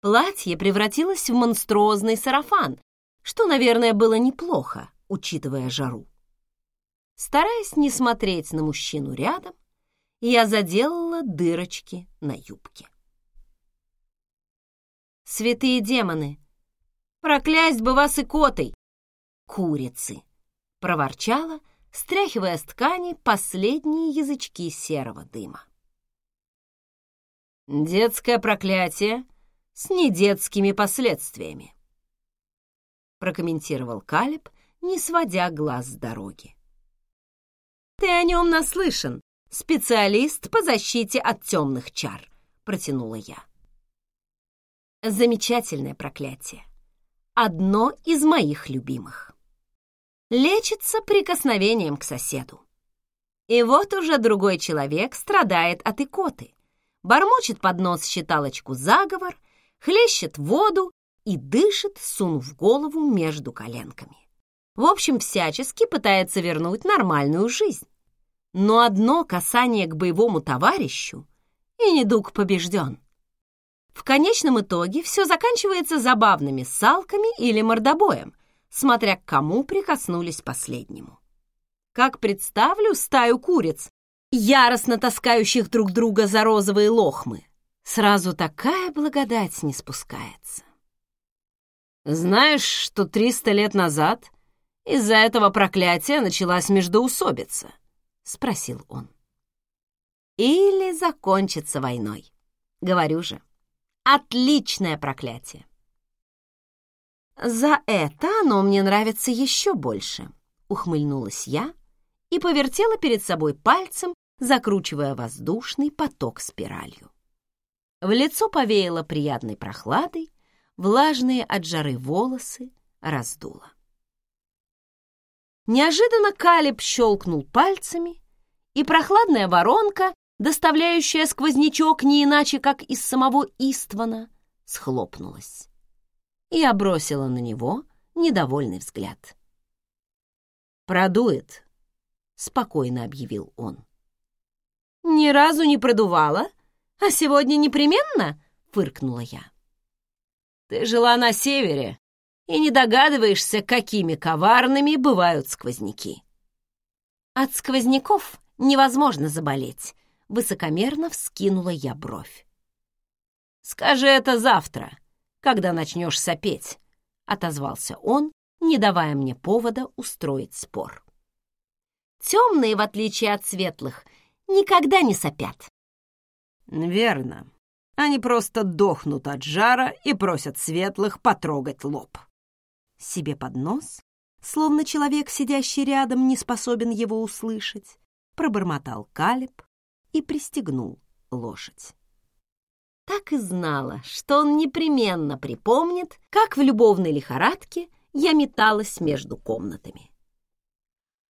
Платье превратилось в монструозный сарафан, что, наверное, было неплохо, учитывая жару. Стараясь не смотреть на мужчину рядом, я заделала дырочки на юбке. «Святые демоны!» Проклясть бы вас и котой!» «Курицы!» — проворчала, стряхивая с ткани последние язычки серого дыма. «Детское проклятие с недетскими последствиями», — прокомментировал Калиб, не сводя глаз с дороги. «Ты о нем наслышан, специалист по защите от темных чар», — протянула я. «Замечательное проклятие одно из моих любимых. Лечится прикосновением к соседу. И вот уже другой человек страдает от икоты, бормочет под нос считалочку заговор, хлещет воду и дышит, сунув голову между коленками. В общем, всячески пытается вернуть нормальную жизнь. Но одно касание к боевому товарищу, и недуг побежден. В конечном итоге все заканчивается забавными салками или мордобоем, смотря к кому прикоснулись последнему. Как представлю стаю куриц, яростно таскающих друг друга за розовые лохмы, сразу такая благодать не спускается. Знаешь, что триста лет назад из-за этого проклятия началась междоусобица? Спросил он. Или закончится войной. Говорю же. Отличное проклятие. За это оно мне нравится еще больше, ухмыльнулась я и повертела перед собой пальцем, закручивая воздушный поток спиралью. В лицо повеяло приятной прохладой, влажные от жары волосы раздуло. Неожиданно Калиб щелкнул пальцами, и прохладная воронка доставляющая сквознячок не иначе, как из самого Иствана, схлопнулась. И обросила на него недовольный взгляд. «Продует», — спокойно объявил он. «Ни разу не продувала, а сегодня непременно?» — фыркнула я. «Ты жила на севере и не догадываешься, какими коварными бывают сквозняки». «От сквозняков невозможно заболеть», высокомерно вскинула я бровь. «Скажи это завтра, когда начнешь сопеть», — отозвался он, не давая мне повода устроить спор. «Темные, в отличие от светлых, никогда не сопят». «Верно. Они просто дохнут от жара и просят светлых потрогать лоб». Себе под нос, словно человек, сидящий рядом, не способен его услышать, пробормотал Калиб, и пристегнул лошадь. Так и знала, что он непременно припомнит, как в любовной лихорадке я металась между комнатами.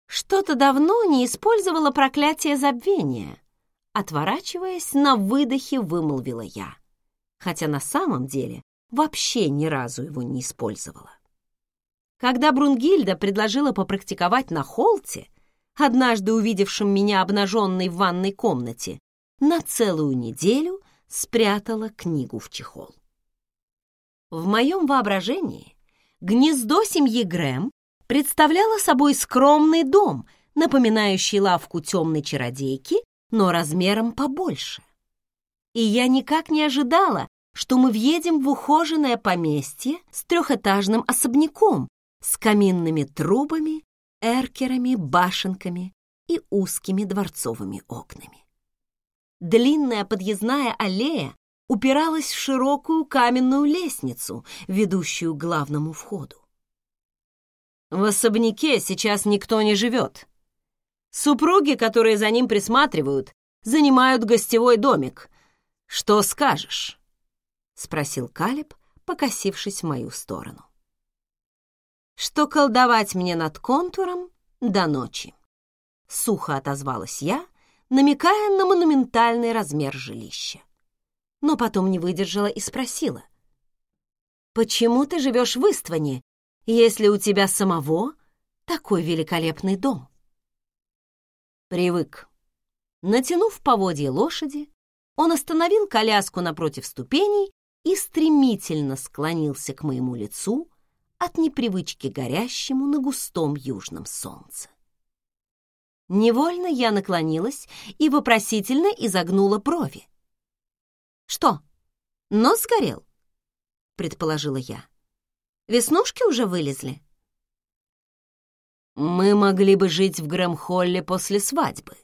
Что-то давно не использовала проклятие забвения. Отворачиваясь, на выдохе вымолвила я. хотя на самом деле вообще ни разу его не использовала. Когда Брунгильда предложила попрактиковать на холте, однажды увидевшим меня обнаженной в ванной комнате, на целую неделю спрятала книгу в чехол. В моем воображении гнездо семьи Грэм представляло собой скромный дом, напоминающий лавку темной чародейки, но размером побольше. И я никак не ожидала, что мы въедем в ухоженное поместье с трехэтажным особняком, с каминными трубами, эркерами, башенками и узкими дворцовыми окнами. Длинная подъездная аллея упиралась в широкую каменную лестницу, ведущую к главному входу. В особняке сейчас никто не живет. Супруги, которые за ним присматривают, занимают гостевой домик. Что скажешь? — спросил Калиб, покосившись в мою сторону что колдовать мне над контуром до ночи. Сухо отозвалась я, намекая на монументальный размер жилища. Но потом не выдержала и спросила. «Почему ты живешь в Истване, если у тебя самого такой великолепный дом?» Привык. Натянув поводья лошади, он остановил коляску напротив ступеней и стремительно склонился к моему лицу, от непривычки горящему на густом южном солнце. Невольно я наклонилась и вопросительно изогнула брови. «Что, нос сгорел?» — предположила я. «Веснушки уже вылезли?» «Мы могли бы жить в Грэмхолле после свадьбы,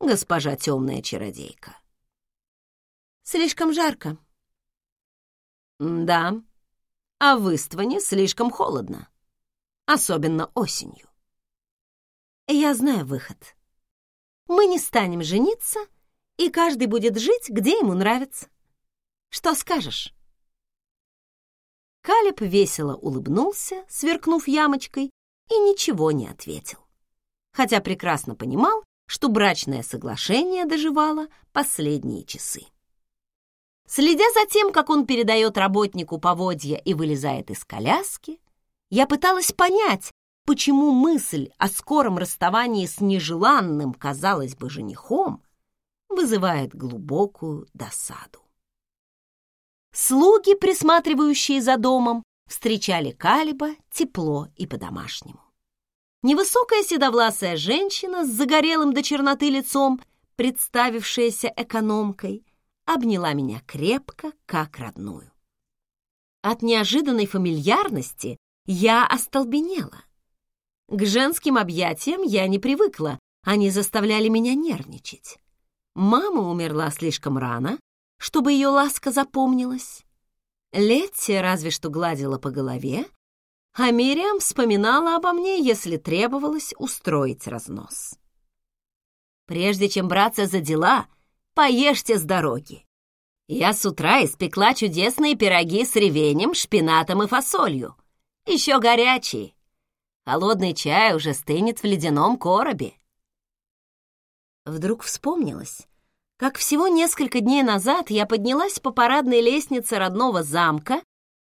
госпожа темная чародейка». «Слишком жарко». «Да, а в Истване слишком холодно, особенно осенью. Я знаю выход. Мы не станем жениться, и каждый будет жить, где ему нравится. Что скажешь? Калиб весело улыбнулся, сверкнув ямочкой, и ничего не ответил. Хотя прекрасно понимал, что брачное соглашение доживало последние часы. Следя за тем, как он передает работнику поводья и вылезает из коляски, я пыталась понять, почему мысль о скором расставании с нежеланным, казалось бы, женихом вызывает глубокую досаду. Слуги, присматривающие за домом, встречали Калиба тепло и по-домашнему. Невысокая седовласая женщина с загорелым до черноты лицом, представившаяся экономкой, обняла меня крепко, как родную. От неожиданной фамильярности я остолбенела. К женским объятиям я не привыкла, они заставляли меня нервничать. Мама умерла слишком рано, чтобы ее ласка запомнилась. Летти разве что гладила по голове, а Мириам вспоминала обо мне, если требовалось устроить разнос. Прежде чем браться за дела, Поешьте с дороги. Я с утра испекла чудесные пироги с ревенем, шпинатом и фасолью. Еще горячие. Холодный чай уже стынет в ледяном коробе. Вдруг вспомнилось, как всего несколько дней назад я поднялась по парадной лестнице родного замка,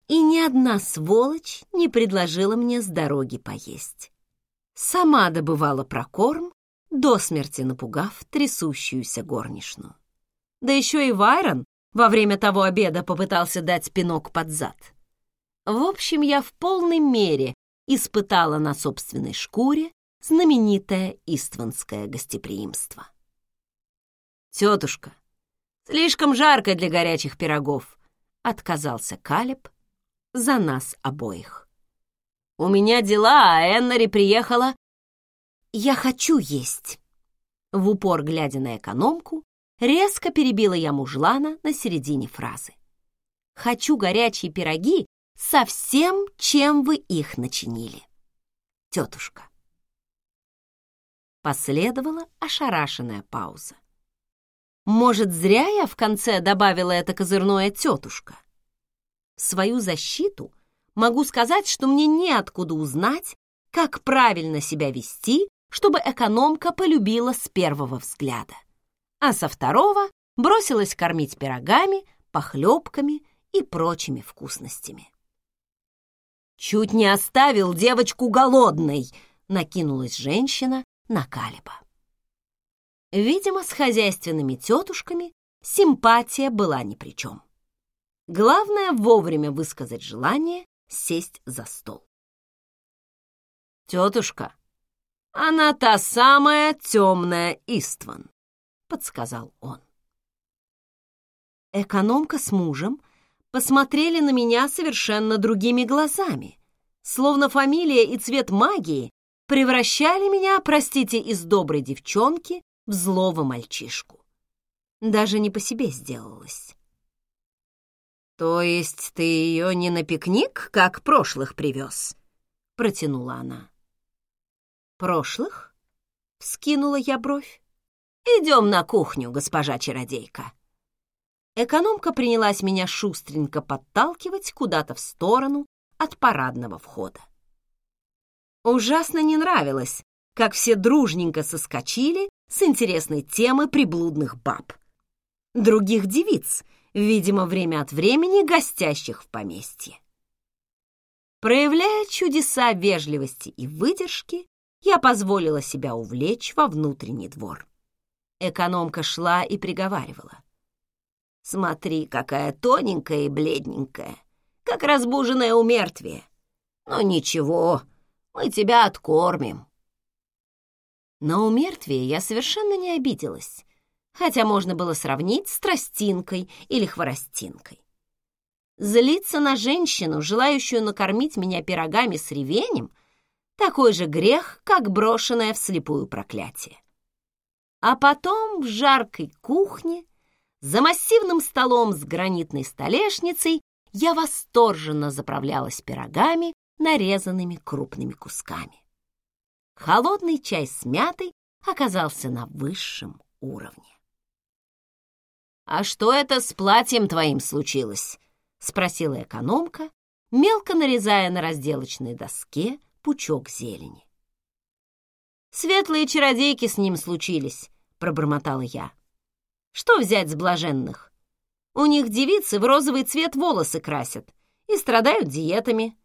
и ни одна сволочь не предложила мне с дороги поесть. Сама добывала прокорм до смерти напугав трясущуюся горничную. Да еще и Вайрон во время того обеда попытался дать пинок под зад. В общем, я в полной мере испытала на собственной шкуре знаменитое истванское гостеприимство. «Тетушка, слишком жарко для горячих пирогов», — отказался Калиб за нас обоих. «У меня дела, а Эннери приехала «Я хочу есть!» В упор глядя на экономку, резко перебила я мужлана на середине фразы. «Хочу горячие пироги со всем, чем вы их начинили, тетушка». Последовала ошарашенная пауза. Может, зря я в конце добавила это козырное тетушка? В свою защиту могу сказать, что мне неоткуда узнать, как правильно себя вести чтобы экономка полюбила с первого взгляда, а со второго бросилась кормить пирогами похлебками и прочими вкусностями. «Чуть не оставил девочку голодной!» — накинулась женщина на Калиба. Видимо, с хозяйственными тетушками симпатия была ни при чем. Главное — вовремя высказать желание сесть за стол. «Тетушка, она та самая темная Истван», — подсказал он. Экономка с мужем посмотрели на меня совершенно другими глазами, словно фамилия и цвет магии превращали меня, простите, из доброй девчонки в злого мальчишку. Даже не по себе сделалось. «То есть ты ее не на пикник, как прошлых привез?» — протянула она. «Прошлых?» — вскинула я бровь. «Идем на кухню, госпожа чародейка». Экономка принялась меня шустренько подталкивать куда-то в сторону от парадного входа. Ужасно не нравилось, как все дружненько соскочили с интересной темы приблудных баб. Других девиц, видимо, время от времени гостящих в поместье. Проявляя чудеса вежливости и выдержки, я позволила себя увлечь во внутренний двор. Экономка шла и приговаривала. Смотри, какая тоненькая и бледненькая, как разбуженное умертвие. Но ничего, мы тебя откормим. На умертвие я совершенно не обиделась, хотя можно было сравнить с тростинкой или хворостинкой. Злиться на женщину, желающую накормить меня пирогами с ревенем, такой же грех, как брошенное вслепую проклятие. А потом в жаркой кухне за массивным столом с гранитной столешницей я восторженно заправлялась пирогами, нарезанными крупными кусками. Холодный чай с мятой оказался на высшем уровне. «А что это с платьем твоим случилось?» — спросила экономка, мелко нарезая на разделочной доске пучок зелени. «Светлые чародейки с ним случились», — пробормотала я. Что взять с блаженных? У них девицы в розовый цвет волосы красят и страдают диетами.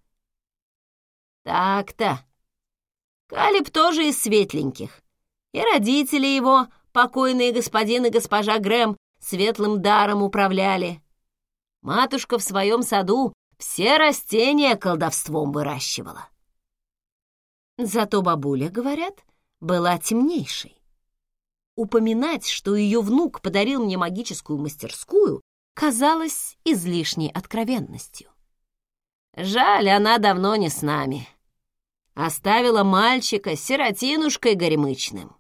Так-то. Калиб тоже из светленьких. И родители его, покойные господин и госпожа Грэм, светлым даром управляли. Матушка в своем саду все растения колдовством выращивала. Зато бабуля, говорят, была темнейшей. Упоминать, что ее внук подарил мне магическую мастерскую, казалось излишней откровенностью. Жаль, она давно не с нами. Оставила мальчика сиротинушкой горемычным.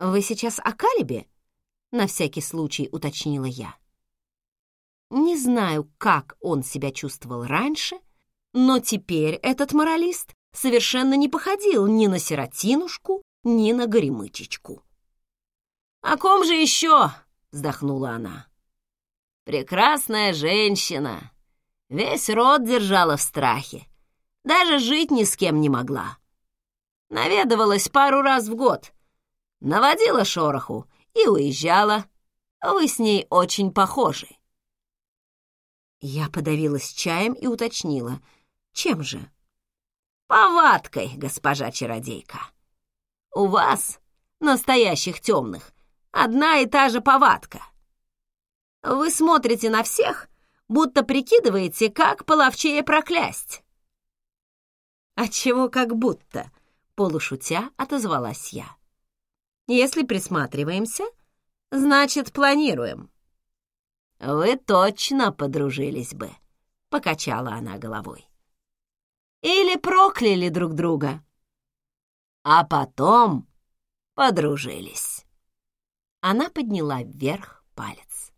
«Вы сейчас о Калибе?» — на всякий случай уточнила я. Не знаю, как он себя чувствовал раньше, но теперь этот моралист совершенно не походил ни на сиротинушку, ни на горемычечку. «О ком же еще?» — вздохнула она. «Прекрасная женщина. Весь род держала в страхе. Даже жить ни с кем не могла. Наведывалась пару раз в год. Наводила шороху и уезжала. Вы с ней очень похожи». Я подавилась чаем и уточнила. «Чем же?» «Повадкой, госпожа чародейка. У вас, настоящих темных, одна и та же повадка. Вы смотрите на всех, будто прикидываете, как половчее проклясть. «Отчего как будто?» — полушутя отозвалась я. «Если присматриваемся, значит, планируем». «Вы точно подружились бы», — покачала она головой. «Или прокляли друг друга, а потом подружились». Она подняла вверх палец.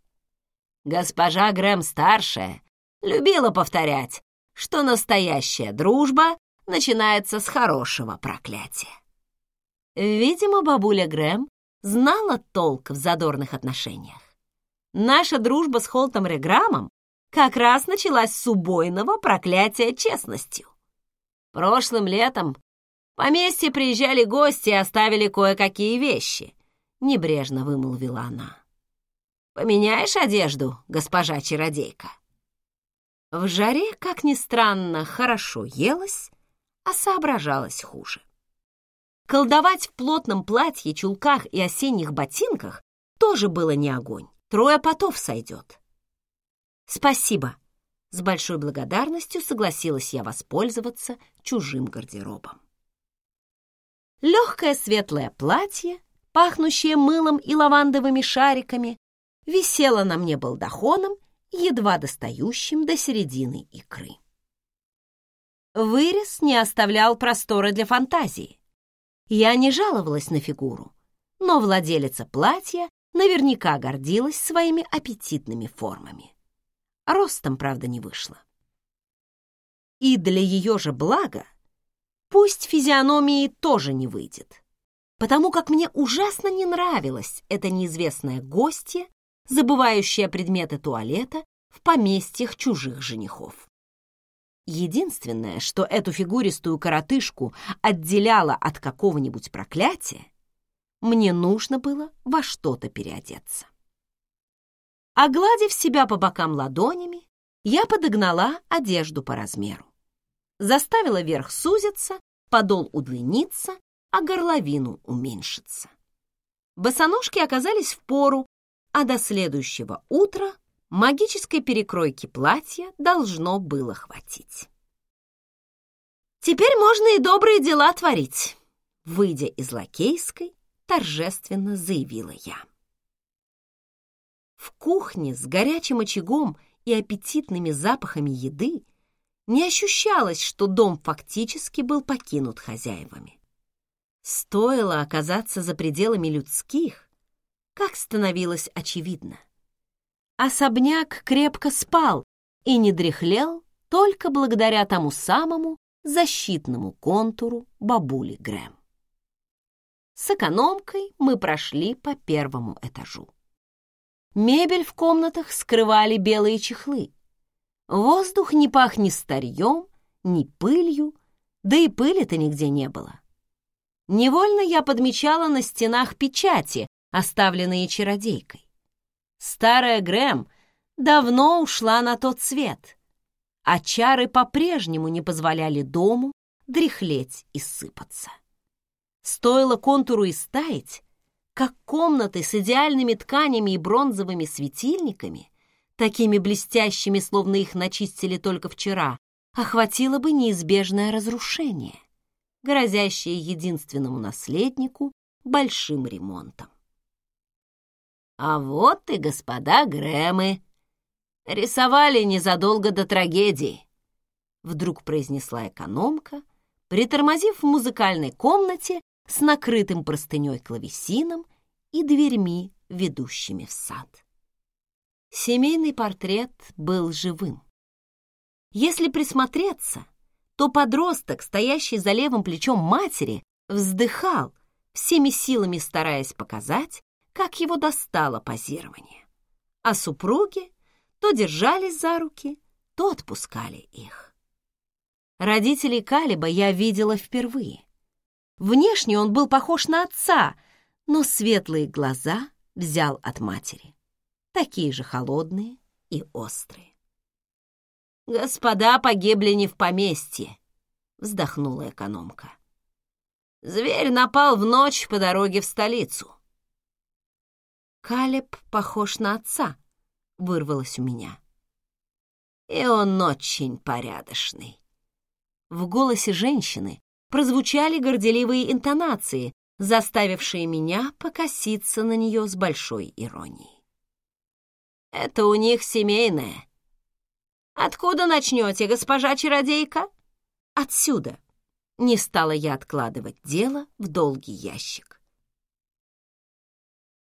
Госпожа Грэм-старшая любила повторять, что настоящая дружба начинается с хорошего проклятия. Видимо, бабуля Грэм знала толк в задорных отношениях. Наша дружба с Холтом Реграмом как раз началась с убойного проклятия честностью. Прошлым летом в поместье приезжали гости и оставили кое-какие вещи. — небрежно вымолвила она. Поменяешь одежду, госпожа чародейка?» В жаре, как ни странно, хорошо елось, а соображалось хуже. Колдовать в плотном платье, чулках и осенних ботинках тоже было не огонь. Трое потов сойдет. Спасибо. С большой благодарностью согласилась я воспользоваться чужим гардеробом. Легкое светлое платье, пахнущее мылом и лавандовыми шариками, висело на мне балдахоном, едва достающим до середины икры. Вырез не оставлял простора для фантазии. Я не жаловалась на фигуру, но владелица платья наверняка гордилась своими аппетитными формами. Ростом, правда, не вышло. И для ее же блага пусть физиономии тоже не выйдет, потому как мне ужасно не нравилась эта неизвестная гостья, забывающая предметы туалета в поместьях чужих женихов. Единственное, что эту фигуристую коротышку отделяло от какого-нибудь проклятия, мне нужно было во что-то переодеться. Огладив себя по бокам ладонями, я подогнала одежду по размеру. Заставила верх сузиться, подол удлиниться, а горловину уменьшиться. Босоножки оказались в пору, а до следующего утра магической перекройки платья должно было хватить. Теперь можно и добрые дела творить. Выйдя из лакейской, торжественно заявила я. В кухне с горячим очагом и аппетитными запахами еды не ощущалось, что дом фактически был покинут хозяевами. Стоило оказаться за пределами людских, как становилось очевидно. Особняк крепко спал и не дряхлел только благодаря тому самому защитному контуру бабули Грэм. С экономкой мы прошли по первому этажу. Мебель в комнатах скрывали белые чехлы. Воздух не пах ни старьем, ни пылью, да и пыли-то нигде не было. Невольно я подмечала на стенах печати, оставленные чародейкой. Старая Грэм давно ушла на тот свет, а чары по-прежнему не позволяли дому дряхлеть и сыпаться. Стоило контуру истаять, как комнаты с идеальными тканями и бронзовыми светильниками, такими блестящими, словно их начистили только вчера, охватило бы неизбежное разрушение, грозящее единственному наследнику большим ремонтом. А вот и господа Грэмы. Рисовали незадолго до трагедии, вдруг произнесла экономка, притормозив в музыкальной комнате с накрытым простыней клавесином и дверьми, ведущими в сад. Семейный портрет был живым. Если присмотреться, то подросток, стоящий за левым плечом матери, вздыхал, всеми силами стараясь показать, как его достало позирование. А супруги то держались за руки, то отпускали их. Родителей Калиба я видела впервые. Внешне он был похож на отца, но светлые глаза взял от матери. Такие же холодные и острые. «Господа погибли не в поместье», — вздохнула экономка. «Зверь напал в ночь по дороге в столицу. Калеб похож на отца», — вырвалось у меня. «И он очень порядочный». В голосе женщины прозвучали горделивые интонации, заставившие меня покоситься на нее с большой иронией. «Это у них семейное. Откуда начнете, госпожа чародейка?» «Отсюда». Не стала я откладывать дело в долгий ящик.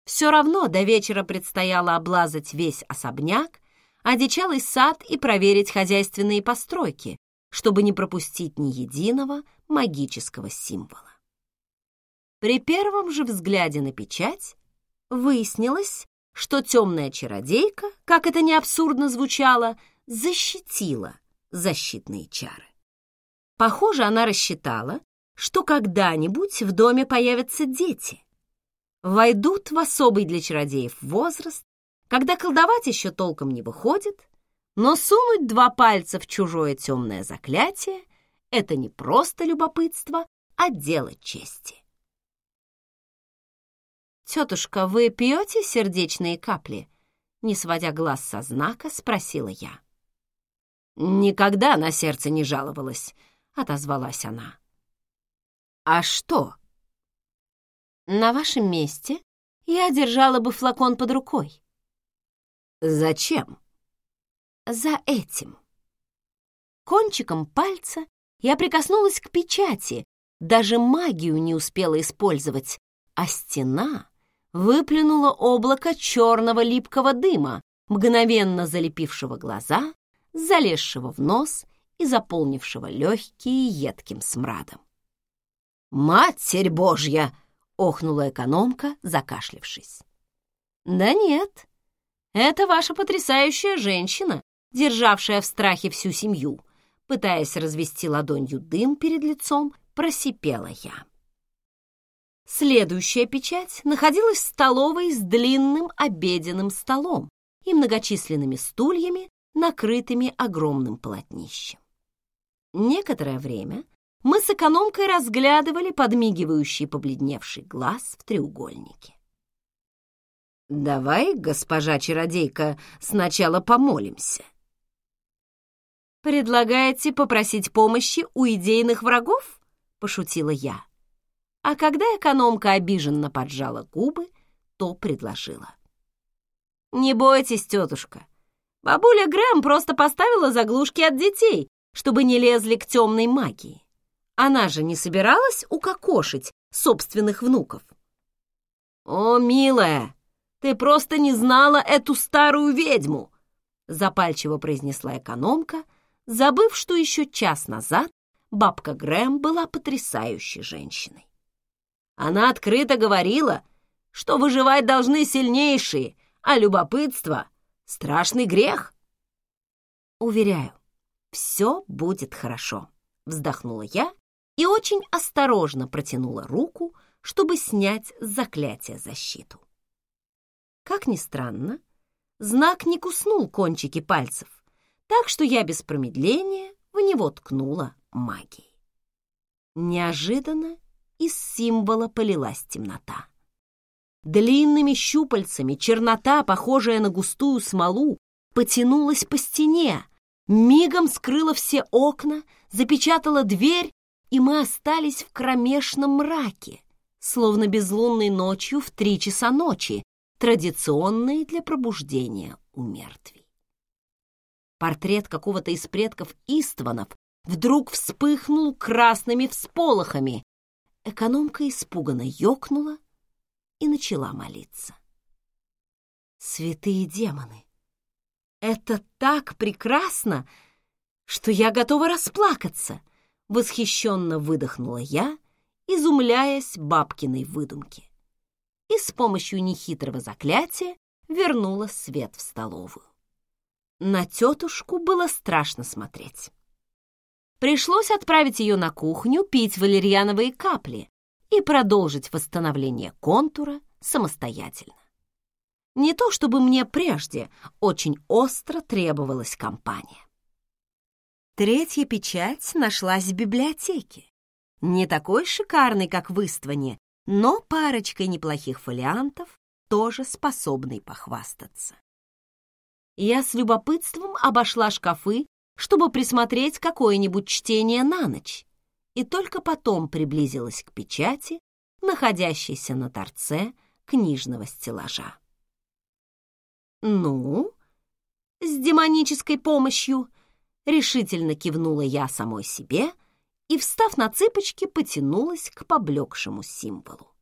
Все равно до вечера предстояло облазать весь особняк, одичалый сад и проверить хозяйственные постройки, чтобы не пропустить ни единого магического символа. При первом же взгляде на печать выяснилось, что темная чародейка, как это не абсурдно звучало, защитила защитные чары. Похоже, она рассчитала, что когда-нибудь в доме появятся дети, войдут в особый для чародеев возраст когда колдовать еще толком не выходит, но сунуть два пальца в чужое темное заклятие — это не просто любопытство, а дело чести. «Тетушка, вы пьете сердечные капли?» Не сводя глаз со знака, спросила я. «Никогда на сердце не жаловалась», — отозвалась она. «А что?» «На вашем месте я держала бы флакон под рукой». «Зачем?» «За этим». Кончиком пальца я прикоснулась к печати, даже магию не успела использовать, а стена выплюнула облако черного липкого дыма, мгновенно залепившего глаза, залезшего в нос и заполнившего легкие едким смрадом. «Матерь Божья!» — охнула экономка, закашлившись. «Да нет, это ваша потрясающая женщина, державшая в страхе всю семью», пытаясь развести ладонью дым перед лицом, просипела я. Следующая печать находилась в столовой с длинным обеденным столом и многочисленными стульями, накрытыми огромным полотнищем. Некоторое время мы с экономкой разглядывали подмигивающий побледневший глаз в треугольнике. «Давай, госпожа чародейка, сначала помолимся». «Предлагаете попросить помощи у идейных врагов?» — пошутила я. А когда экономка обиженно поджала губы, то предложила. «Не бойтесь, тетушка. Бабуля Грэм просто поставила заглушки от детей, чтобы не лезли к темной магии. Она же не собиралась укокошить собственных внуков». «О, милая, ты просто не знала эту старую ведьму!» запальчиво произнесла экономка, забыв, что еще час назад бабка Грэм была потрясающей женщиной. Она открыто говорила, что выживать должны сильнейшие, а любопытство — страшный грех. «Уверяю, все будет хорошо», — вздохнула я и очень осторожно протянула руку, чтобы снять с заклятия защиту. Как ни странно, знак не куснул кончики пальцев, так что я без промедления в него ткнула магией. Неожиданно из символа полилась темнота. Длинными щупальцами чернота, похожая на густую смолу, потянулась по стене, мигом скрыла все окна, запечатала дверь, и мы остались в кромешном мраке, словно безлунной ночью в три часа ночи, традиционной для пробуждения у мертвей. Портрет какого-то из предков Истванов вдруг вспыхнул красными всполохами, Экономка испуганно ёкнула и начала молиться. Святые демоны! Это так прекрасно, что я готова расплакаться! Восхищенно выдохнула я, изумляясь бабкиной выдумке. И с помощью нехитрого заклятия вернула свет в столовую. На тетушку было страшно смотреть. Пришлось отправить ее на кухню пить валерьяновые капли и продолжить восстановление контура самостоятельно. Не то чтобы мне прежде очень остро требовалась компания. Третья печать нашлась в библиотеке. Не такой шикарный, как в Истване, но парочкой неплохих фолиантов, тоже способной похвастаться. Я с любопытством обошла шкафы чтобы присмотреть какое-нибудь чтение на ночь, и только потом приблизилась к печати, находящейся на торце книжного стеллажа. «Ну?» «С демонической помощью!» Решительно кивнула я самой себе и, встав на цыпочки, потянулась к поблекшему символу.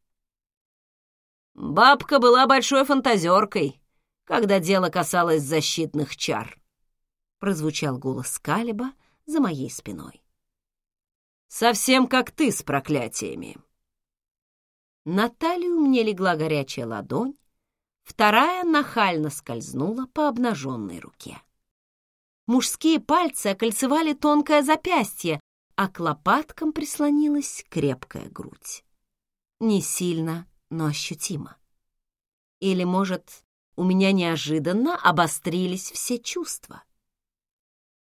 Бабка была большой фантазеркой, когда дело касалось защитных чар прозвучал голос Калиба за моей спиной. «Совсем как ты с проклятиями!» На талию мне легла горячая ладонь, вторая нахально скользнула по обнаженной руке. Мужские пальцы окольцевали тонкое запястье, а к лопаткам прислонилась крепкая грудь. Не сильно, но ощутимо. Или, может, у меня неожиданно обострились все чувства.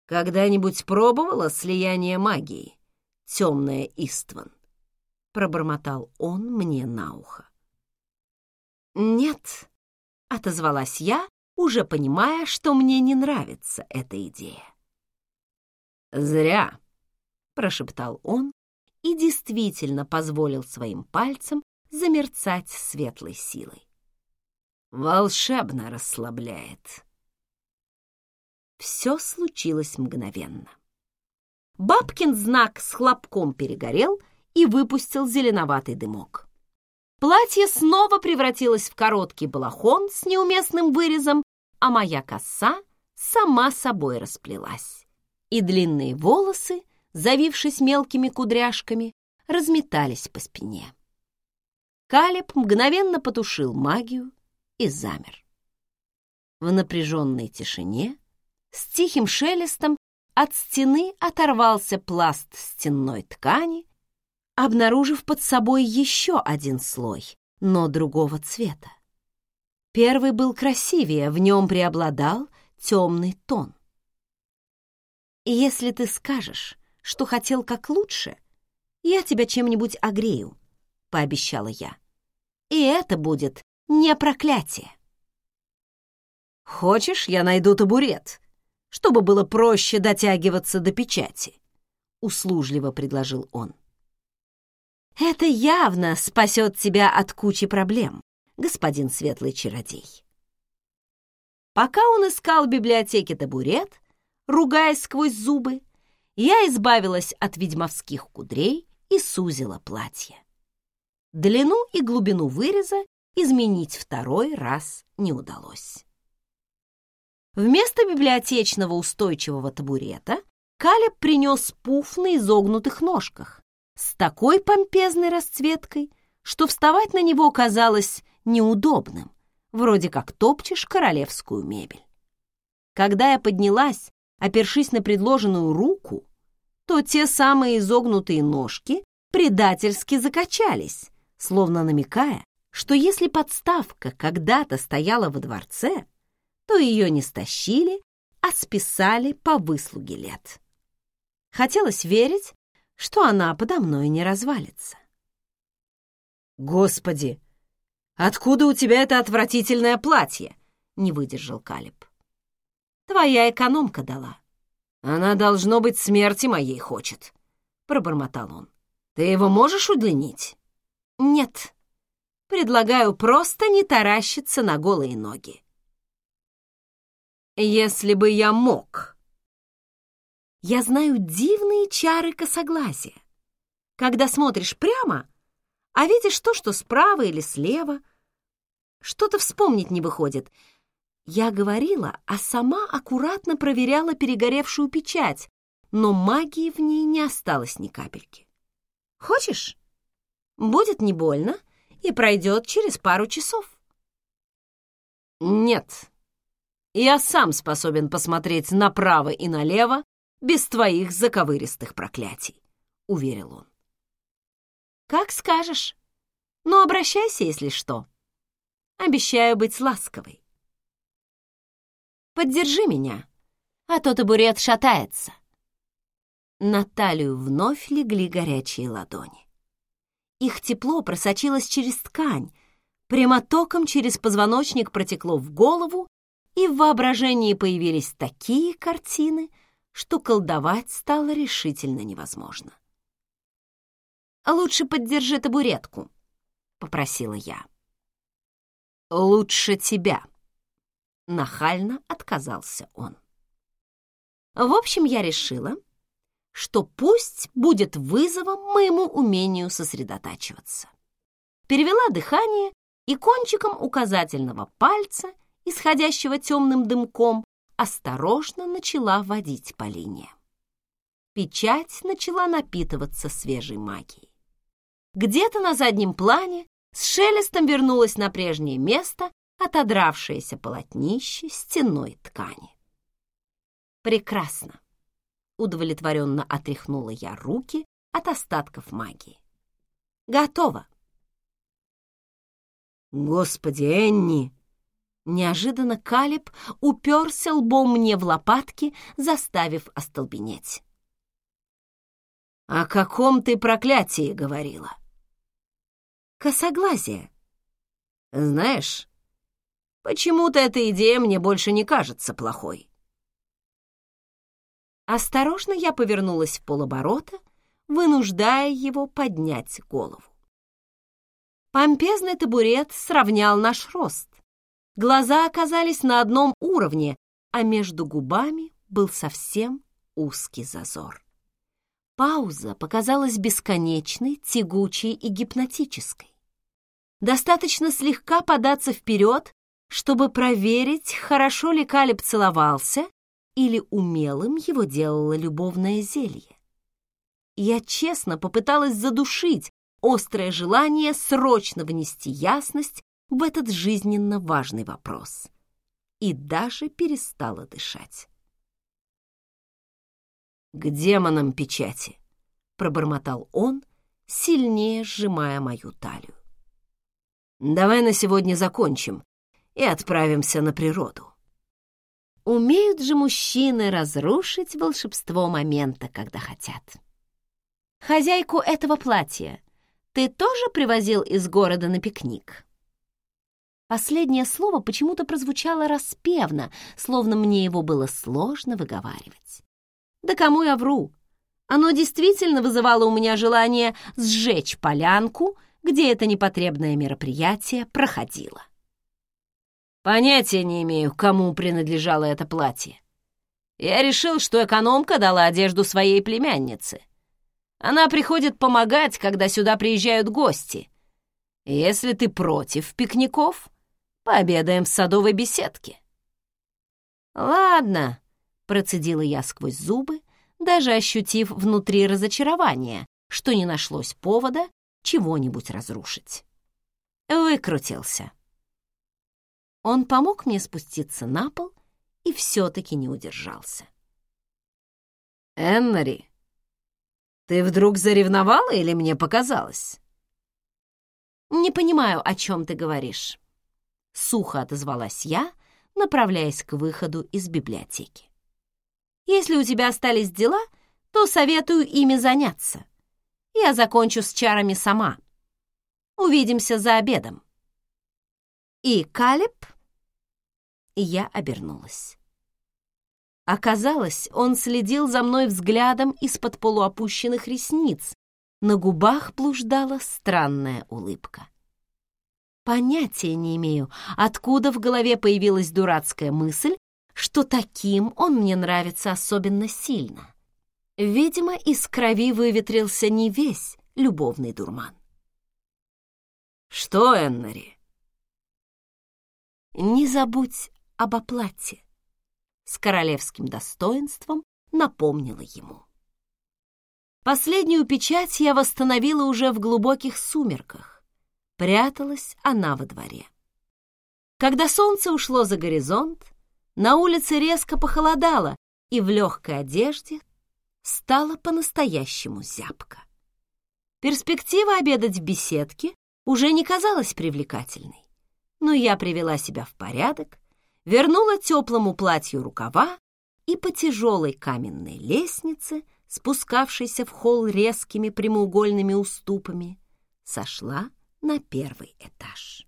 «Когда-нибудь пробовала слияние магии, темная Истван?» — пробормотал он мне на ухо. «Нет», — отозвалась я, уже понимая, что мне не нравится эта идея. «Зря», — прошептал он и действительно позволил своим пальцам замерцать светлой силой. Волшебно расслабляет. Все случилось мгновенно. Бабкин знак с хлопком перегорел и выпустил зеленоватый дымок. Платье снова превратилось в короткий балахон с неуместным вырезом, а моя коса сама собой расплелась. И длинные волосы, завившись мелкими кудряшками, разметались по спине. Калеб мгновенно потушил магию и замер. В напряженной тишине с тихим шелестом от стены оторвался пласт стенной ткани, обнаружив под собой еще один слой, но другого цвета. Первый был красивее, в нем преобладал темный тон. «Если ты скажешь, что хотел как лучше, я тебя чем-нибудь огрею», — пообещала я. «И это будет не проклятие». «Хочешь, я найду табурет, чтобы было проще дотягиваться до печати?» — услужливо предложил он. «Это явно спасет тебя от кучи проблем, господин светлый чародей». Пока он искал в библиотеке табурет, ругаясь сквозь зубы, я избавилась от ведьмовских кудрей и сузила платье. Длину и глубину выреза изменить второй раз не удалось. Вместо библиотечного устойчивого табурета Калеб принес пуф на изогнутых ножках с такой помпезной расцветкой, что вставать на него казалось неудобным, вроде как топчешь королевскую мебель. Когда я поднялась, опершись на предложенную руку, то те самые изогнутые ножки предательски закачались, словно намекая, что если подставка когда-то стояла во дворце, то ее не стащили, а списали по выслуге лет. Хотелось верить, что она подо мной не развалится. «Господи, откуда у тебя это отвратительное платье?» — не выдержал Калиб. «Твоя экономка дала». «Она, должно быть, смерти моей хочет», — пробормотал он. «Ты его можешь удлинить?» «Нет. Предлагаю просто не таращиться на голые ноги. Если бы я мог. Я знаю дивные чары косоглазия. Когда смотришь прямо, а видишь то, что справа или слева. Что-то вспомнить не выходит. Я говорила, а сама аккуратно проверяла перегоревшую печать, но магии в ней не осталось ни капельки. Хочешь? Будет не больно и пройдет через пару часов. Нет, я сам способен посмотреть направо и налево без твоих заковыристых проклятий», — уверил он. «Как скажешь. Но обращайся, если что. Обещаю быть ласковой. Поддержи меня, а то табурет шатается». На талию вновь легли горячие ладони. Их тепло просочилось через ткань, прямотоком через позвоночник протекло в голову и в воображении появились такие картины, что колдовать стало решительно невозможно. «Лучше поддержи табуретку», — попросила я. «Лучше тебя», — нахально отказался он. В общем, я решила, что пусть будет вызовом моему умению сосредотачиваться. Перевела дыхание и кончиком указательного пальца исходящего темным дымком, осторожно начала водить по линии. Печать начала напитываться свежей магией. Где-то на заднем плане с шелестом вернулось на прежнее место отодравшееся полотнище стеной ткани. «Прекрасно!» — удовлетворенно отряхнула я руки от остатков магии. «Готово!» «Господи, Энни!» Неожиданно Калиб уперся лбом мне в лопатки, заставив остолбенеть. «О каком ты проклятии говорила?» «Косоглазие». «Знаешь, почему-то эта идея мне больше не кажется плохой». Осторожно я повернулась в полоборота, вынуждая его поднять голову. Помпезный табурет сравнял наш рост. Глаза оказались на одном уровне, а между губами был совсем узкий зазор. Пауза показалась бесконечной, тягучей и гипнотической. Достаточно слегка податься вперед, чтобы проверить, хорошо ли Калиб целовался или умелым его делало любовное зелье. Я честно попыталась задушить острое желание срочно внести ясность в этот жизненно важный вопрос и даже перестала дышать. «К демонам печати!» — пробормотал он, сильнее сжимая мою талию. «Давай на сегодня закончим и отправимся на природу». Умеют же мужчины разрушить волшебство момента, когда хотят. Хозяйку этого платья ты тоже привозил из города на пикник? Последнее слово почему-то прозвучало распевно, словно мне его было сложно выговаривать. Да кому я вру? Оно действительно вызывало у меня желание сжечь полянку, где это непотребное мероприятие проходило. Понятия не имею, кому принадлежало это платье. Я решил, что экономка дала одежду своей племяннице. Она приходит помогать, когда сюда приезжают гости. Если ты против пикников, Пообедаем в садовой беседке». «Ладно», — процедила я сквозь зубы, даже ощутив внутри разочарование, что не нашлось повода чего-нибудь разрушить. Выкрутился. Он помог мне спуститься на пол и все-таки не удержался. «Эннери, ты вдруг заревновала или мне показалось?» «Не понимаю, о чем ты говоришь». Сухо отозвалась я, направляясь к выходу из библиотеки. Если у тебя остались дела, то советую ими заняться. Я закончу с чарами сама. Увидимся за обедом. И Калеб? Я обернулась. Оказалось, он следил за мной взглядом из-под полуопущенных ресниц. На губах блуждала странная улыбка. Понятия не имею, откуда в голове появилась дурацкая мысль, что таким он мне нравится особенно сильно. Видимо, из крови выветрился не весь любовный дурман. «Что, Эннери?» «Не забудь об оплате», — с королевским достоинством напомнила ему. Последнюю печать я восстановила уже в глубоких сумерках, Пряталась она во дворе. Когда солнце ушло за горизонт, на улице резко похолодало, и в легкой одежде стало по-настоящему зябко. Перспектива обедать в беседке уже не казалась привлекательной, но я привела себя в порядок, вернула теплому платью рукава и по тяжелой каменной лестнице, спускавшейся в холл резкими прямоугольными уступами, сошла на первый этаж.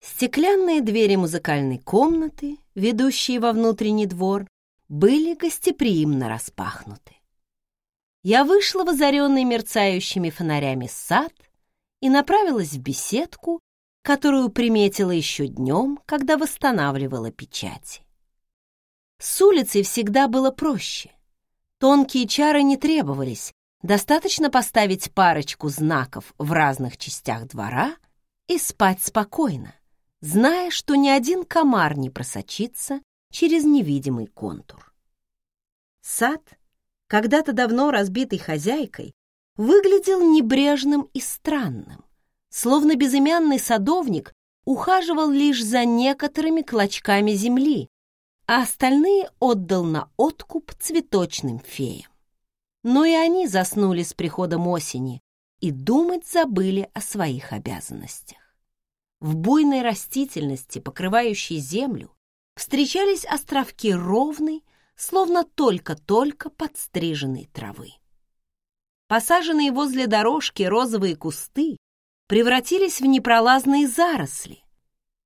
Стеклянные двери музыкальной комнаты, ведущие во внутренний двор, были гостеприимно распахнуты. Я вышла в озаренный мерцающими фонарями сад и направилась в беседку, которую приметила еще днем, когда восстанавливала печати. С улицей всегда было проще. Тонкие чары не требовались, Достаточно поставить парочку знаков в разных частях двора и спать спокойно, зная, что ни один комар не просочится через невидимый контур. Сад, когда-то давно разбитый хозяйкой, выглядел небрежным и странным, словно безымянный садовник ухаживал лишь за некоторыми клочками земли, а остальные отдал на откуп цветочным феям но и они заснули с приходом осени и думать забыли о своих обязанностях. В буйной растительности, покрывающей землю, встречались островки ровной, словно только-только подстриженной травы. Посаженные возле дорожки розовые кусты превратились в непролазные заросли,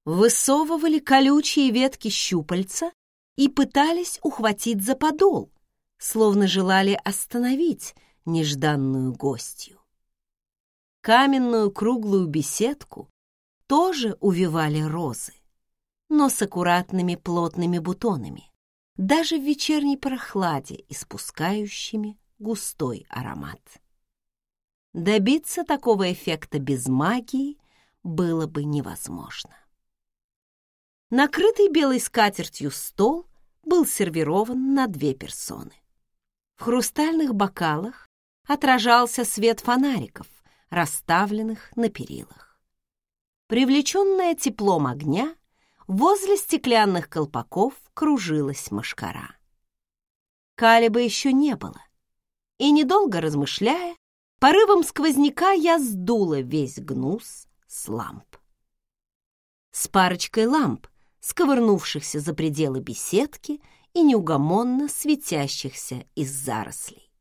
высовывали колючие ветки щупальца и пытались ухватить за подол, словно желали остановить нежданную гостью. Каменную круглую беседку тоже увивали розы, но с аккуратными плотными бутонами, даже в вечерней прохладе испускающими густой аромат. Добиться такого эффекта без магии было бы невозможно. Накрытый белой скатертью стол был сервирован на две персоны. В хрустальных бокалах отражался свет фонариков, расставленных на перилах. Привлеченная теплом огня, возле стеклянных колпаков кружилась мошкара. Калиба еще не было, и, недолго размышляя, порывом сквозняка я сдула весь гнус с ламп. С парочкой ламп, сковырнувшихся за пределы беседки и неугомонно светящихся из зарослей.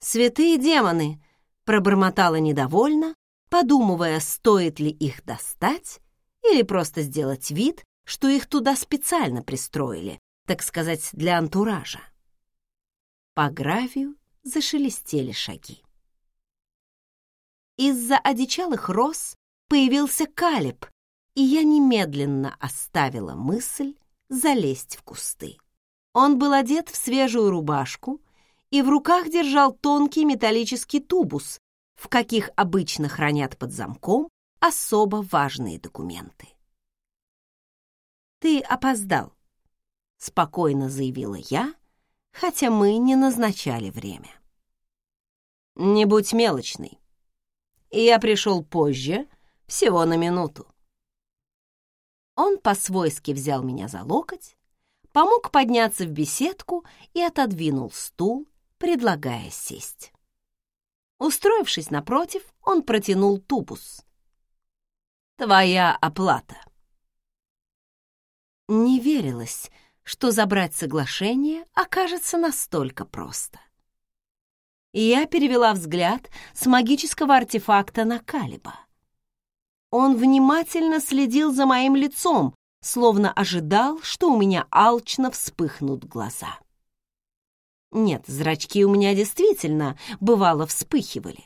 «Святые демоны!» — пробормотала недовольно, подумывая, стоит ли их достать или просто сделать вид, что их туда специально пристроили, так сказать, для антуража. По гравию зашелестели шаги. Из-за одичалых роз появился Калиб, и я немедленно оставила мысль залезть в кусты. Он был одет в свежую рубашку и в руках держал тонкий металлический тубус, в каких обычно хранят под замком особо важные документы. «Ты опоздал», — спокойно заявила я, хотя мы не назначали время. «Не будь мелочный. Я пришел позже, всего на минуту». Он по-свойски взял меня за локоть, помог подняться в беседку и отодвинул стул, предлагая сесть. Устроившись напротив, он протянул тубус. «Твоя оплата». Не верилось, что забрать соглашение окажется настолько просто. Я перевела взгляд с магического артефакта на Калиба. Он внимательно следил за моим лицом, словно ожидал, что у меня алчно вспыхнут глаза. Нет, зрачки у меня действительно, бывало, вспыхивали,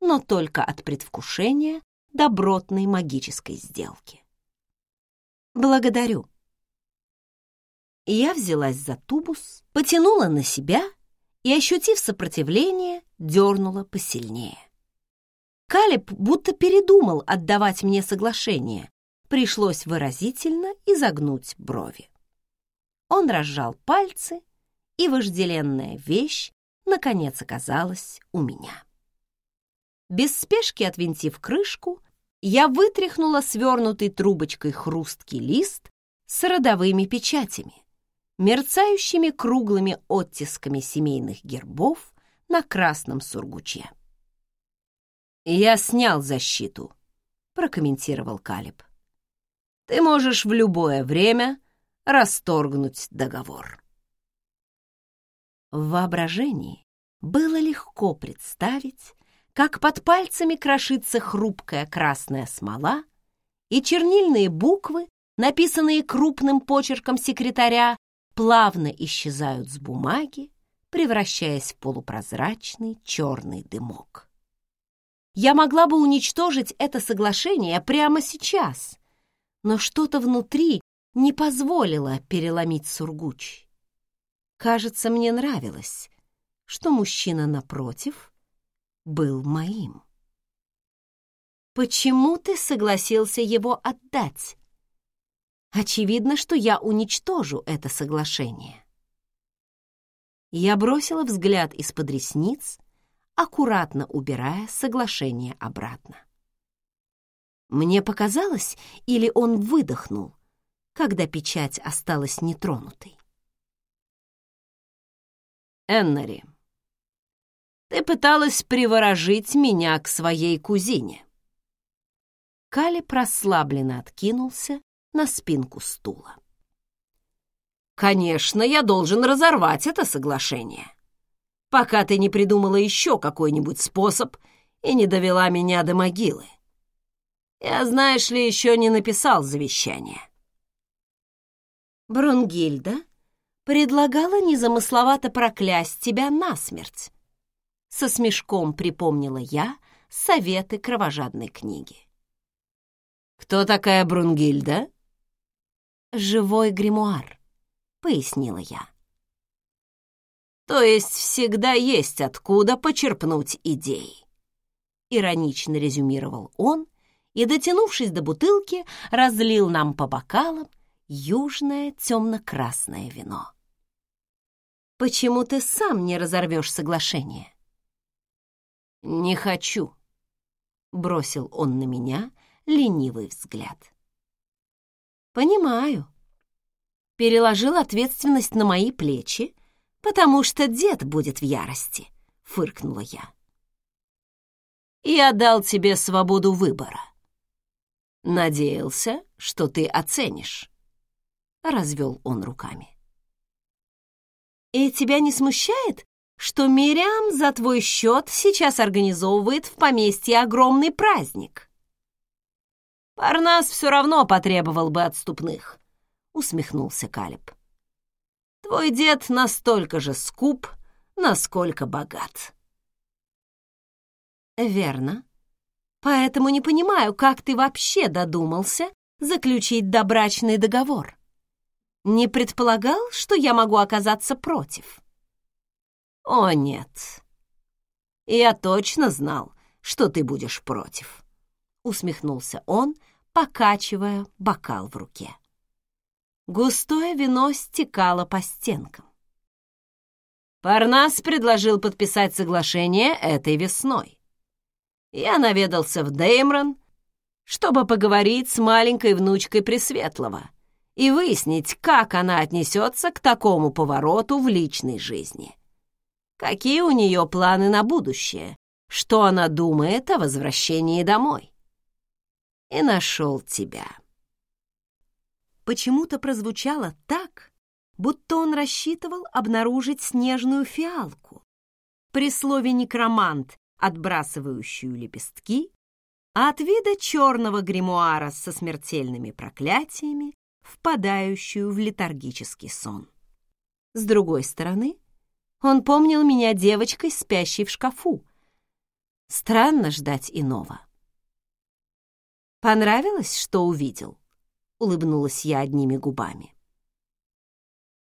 но только от предвкушения добротной магической сделки. «Благодарю». Я взялась за тубус, потянула на себя и, ощутив сопротивление, дернула посильнее. Калиб будто передумал отдавать мне соглашение. Пришлось выразительно изогнуть брови. Он разжал пальцы, и вожделенная вещь наконец оказалась у меня. Без спешки отвинтив крышку, я вытряхнула свернутый трубочкой хрусткий лист с родовыми печатями, мерцающими круглыми оттисками семейных гербов на красном сургуче. «Я снял защиту», — прокомментировал Калиб. «Ты можешь в любое время расторгнуть договор». В воображении было легко представить, как под пальцами крошится хрупкая красная смола, и чернильные буквы, написанные крупным почерком секретаря, плавно исчезают с бумаги, превращаясь в полупрозрачный черный дымок. Я могла бы уничтожить это соглашение прямо сейчас, но что-то внутри не позволило переломить Сургуч. Кажется, мне нравилось, что мужчина напротив был моим. Почему ты согласился его отдать? Очевидно, что я уничтожу это соглашение. Я бросила взгляд из-под ресниц аккуратно убирая соглашение обратно. Мне показалось, или он выдохнул, когда печать осталась нетронутой. Эннери, ты пыталась приворожить меня к своей кузине. Кали прослабленно откинулся на спинку стула. «Конечно, я должен разорвать это соглашение, пока ты не придумала еще какой-нибудь способ и не довела меня до могилы. Я, знаешь ли, еще не написал завещание». Брунгильда предлагала незамысловато проклясть тебя насмерть. Со смешком припомнила я советы кровожадной книги. «Кто такая Брунгильда?» «Живой гримуар», — пояснила я. «То есть всегда есть откуда почерпнуть идеи», — иронично резюмировал он и, дотянувшись до бутылки, разлил нам по бокалам южное темно-красное вино. «Почему ты сам не разорвешь соглашение?» «Не хочу», — бросил он на меня ленивый взгляд. «Понимаю. Переложил ответственность на мои плечи, потому что дед будет в ярости», — фыркнула я. «Я дал тебе свободу выбора. Надеялся, что ты оценишь», — развел он руками. «И тебя не смущает, что Мириам за твой счет сейчас организовывает в поместье огромный праздник. «Парнас все равно потребовал бы отступных», — усмехнулся Калиб. «Твой дед настолько же скуп, насколько богат». «Верно. Поэтому не понимаю, как ты вообще додумался заключить добрачный договор. Не предполагал, что я могу оказаться против?» «О, нет. Я точно знал, что ты будешь против», — усмехнулся он, покачивая бокал в руке. Густое вино стекало по стенкам. Парнас предложил подписать соглашение этой весной. Я наведался в Деймрон, чтобы поговорить с маленькой внучкой Пресветлого и выяснить, как она отнесется к такому повороту в личной жизни. Какие у нее планы на будущее? Что она думает о возвращении домой? И нашел тебя. Почему-то прозвучало так, будто он рассчитывал обнаружить снежную фиалку. При слове «некромант», отбрасывающую лепестки, а от вида черного гримуара со смертельными проклятиями, впадающую в летаргический сон. С другой стороны, он помнил меня девочкой, спящей в шкафу. Странно ждать иного. «Понравилось, что увидел?» — улыбнулась я одними губами.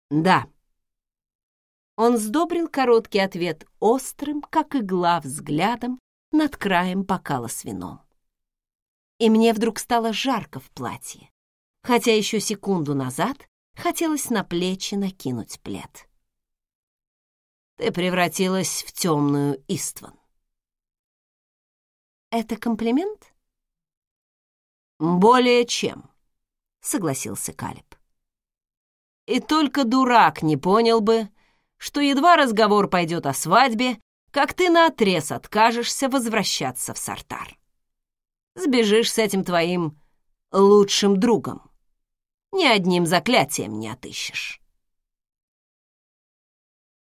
«Да». Он сдобрил короткий ответ острым, как игла, взглядом над краем бокала с вином. И мне вдруг стало жарко в платье, хотя еще секунду назад хотелось на плечи накинуть плед. Ты превратилась в темную Истван. Это комплимент? Более чем, согласился Калиб. И только дурак не понял бы, что едва разговор пойдет о свадьбе, как ты наотрез откажешься возвращаться в Сартар. Сбежишь с этим твоим лучшим другом. Ни одним заклятием не отыщешь.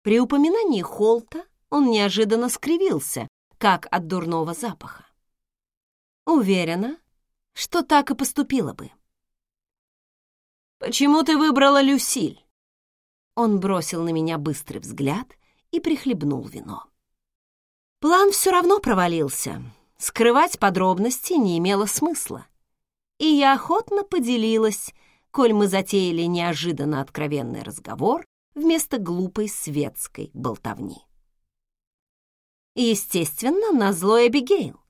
При упоминании Холта он неожиданно скривился, как от дурного запаха. Уверена, что так и поступила бы. «Почему ты выбрала Люсиль?» Он бросил на меня быстрый взгляд и прихлебнул вино. План все равно провалился. Скрывать подробности не имело смысла. И я охотно поделилась, коль мы затеяли неожиданно откровенный разговор вместо глупой светской болтовни. Естественно, на злой Эбигейл.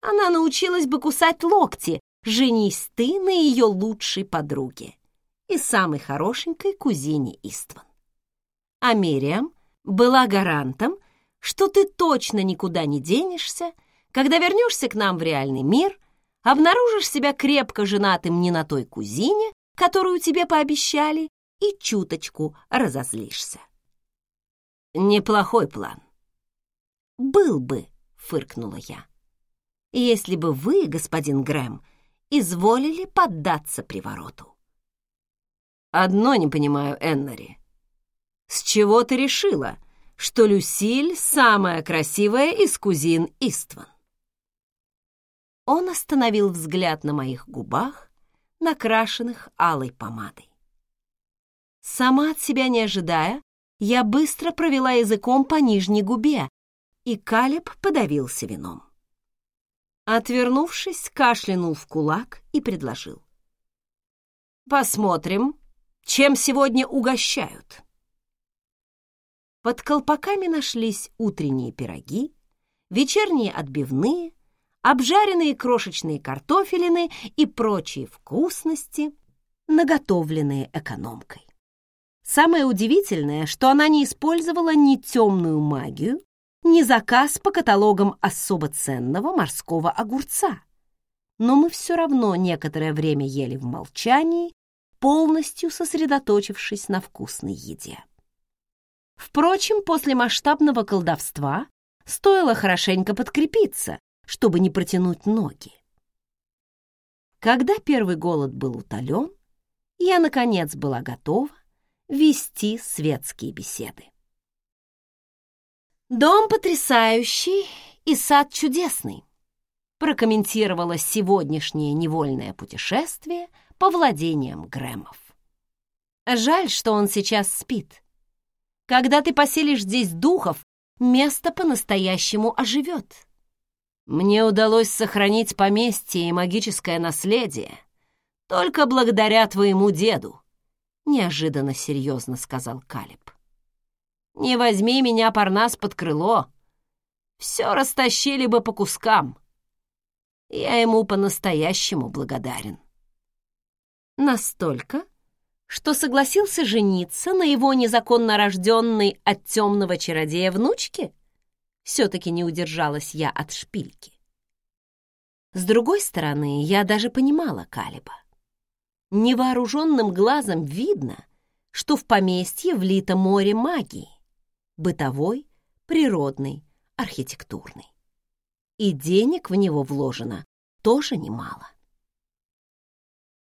Она научилась бы кусать локти, женись ты на ее лучшей подруге и самой хорошенькой кузине Истван. А Мириам была гарантом, что ты точно никуда не денешься, когда вернешься к нам в реальный мир, обнаружишь себя крепко женатым не на той кузине, которую тебе пообещали, и чуточку разозлишься. Неплохой план. Был бы, фыркнула я. Если бы вы, господин Грэм, изволили поддаться привороту. Одно не понимаю, Эннери. С чего ты решила, что Люсиль самая красивая из кузин Истван? Он остановил взгляд на моих губах, накрашенных алой помадой. Сама от себя не ожидая, я быстро провела языком по нижней губе, и Калеб подавился вином. Отвернувшись, кашлянул в кулак и предложил. «Посмотрим, чем сегодня угощают?» Под колпаками нашлись утренние пироги, вечерние отбивные, обжаренные крошечные картофелины и прочие вкусности, наготовленные экономкой. Самое удивительное, что она не использовала ни темную магию, ни заказ по каталогам особо ценного морского огурца. Но мы все равно некоторое время ели в молчании, полностью сосредоточившись на вкусной еде. Впрочем, после масштабного колдовства стоило хорошенько подкрепиться, чтобы не протянуть ноги. Когда первый голод был утолен, я, наконец, была готова вести светские беседы. «Дом потрясающий и сад чудесный», прокомментировала сегодняшнее невольное путешествие по владениям Грэмов. «Жаль, что он сейчас спит. Когда ты поселишь здесь духов, место по-настоящему оживет». «Мне удалось сохранить поместье и магическое наследие только благодаря твоему деду», неожиданно серьезно сказал Калиб. Не возьми меня, Парнас, под крыло. Все растащили бы по кускам. Я ему по-настоящему благодарен. Настолько, что согласился жениться на его незаконно рожденной от темного чародея внучке? Все-таки не удержалась я от шпильки. С другой стороны, я даже понимала Калиба. Невооруженным глазом видно, что в поместье влито море магии бытовой, природный, архитектурный. И денег в него вложено тоже немало.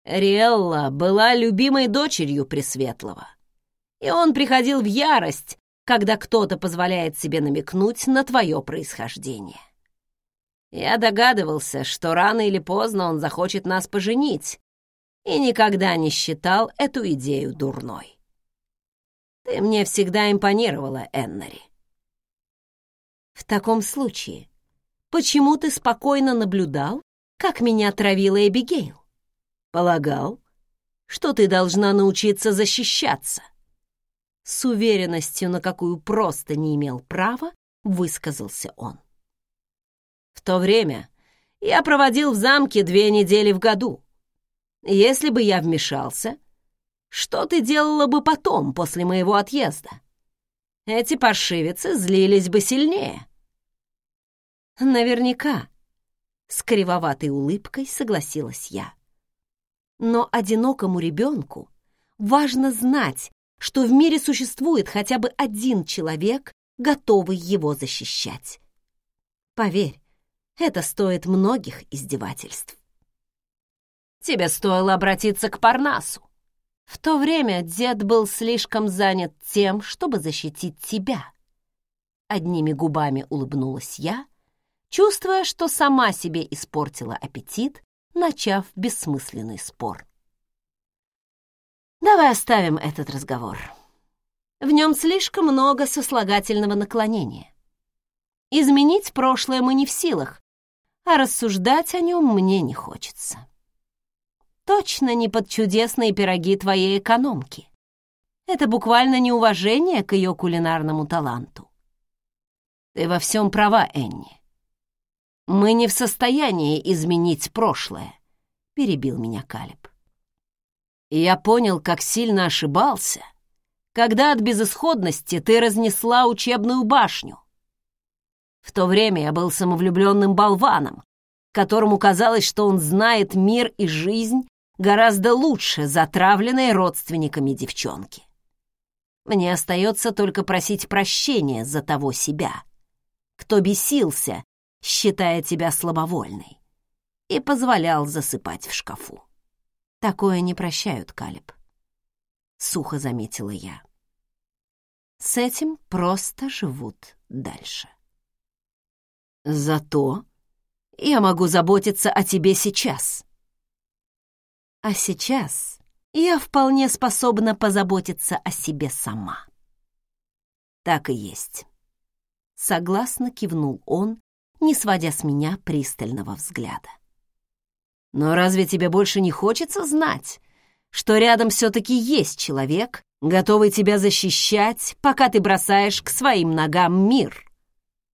Риэлла была любимой дочерью Пресветлого, и он приходил в ярость, когда кто-то позволяет себе намекнуть на твое происхождение. Я догадывался, что рано или поздно он захочет нас поженить, и никогда не считал эту идею дурной. Ты мне всегда импонировала, Эннери. В таком случае, почему ты спокойно наблюдал, как меня травила Эбигейл? Полагал, что ты должна научиться защищаться. С уверенностью, на какую просто не имел права, высказался он. В то время я проводил в замке две недели в году. Если бы я вмешался, что ты делала бы потом, после моего отъезда? Эти паршивицы злились бы сильнее. Наверняка, с кривоватой улыбкой согласилась я. Но одинокому ребенку важно знать, что в мире существует хотя бы один человек, готовый его защищать. Поверь, это стоит многих издевательств. Тебе стоило обратиться к Парнасу. В то время дед был слишком занят тем, чтобы защитить тебя. Одними губами улыбнулась я, чувствуя, что сама себе испортила аппетит, начав бессмысленный спор. Давай оставим этот разговор. В нем слишком много сослагательного наклонения. Изменить прошлое мы не в силах, а рассуждать о нем мне не хочется точно не под чудесные пироги твоей экономки. Это буквально неуважение к ее кулинарному таланту. Ты во всем права, Энни. Мы не в состоянии изменить прошлое, перебил меня Калиб. Я понял, как сильно ошибался, когда от безысходности ты разнесла учебную башню. В то время я был самовлюбленным болваном, которому казалось, что он знает мир и жизнь гораздо лучше затравленной родственниками девчонки. Мне остается только просить прощения за того себя, кто бесился считая тебя слабовольной, и позволял засыпать в шкафу. Такое не прощают, Калиб. Сухо заметила я. С этим просто живут дальше. Зато я могу заботиться о тебе сейчас. А сейчас я вполне способна позаботиться о себе сама. Так и есть. Согласно кивнул он, не сводя с меня пристального взгляда. Но разве тебе больше не хочется знать, что рядом все-таки есть человек, готовый тебя защищать, пока ты бросаешь к своим ногам мир?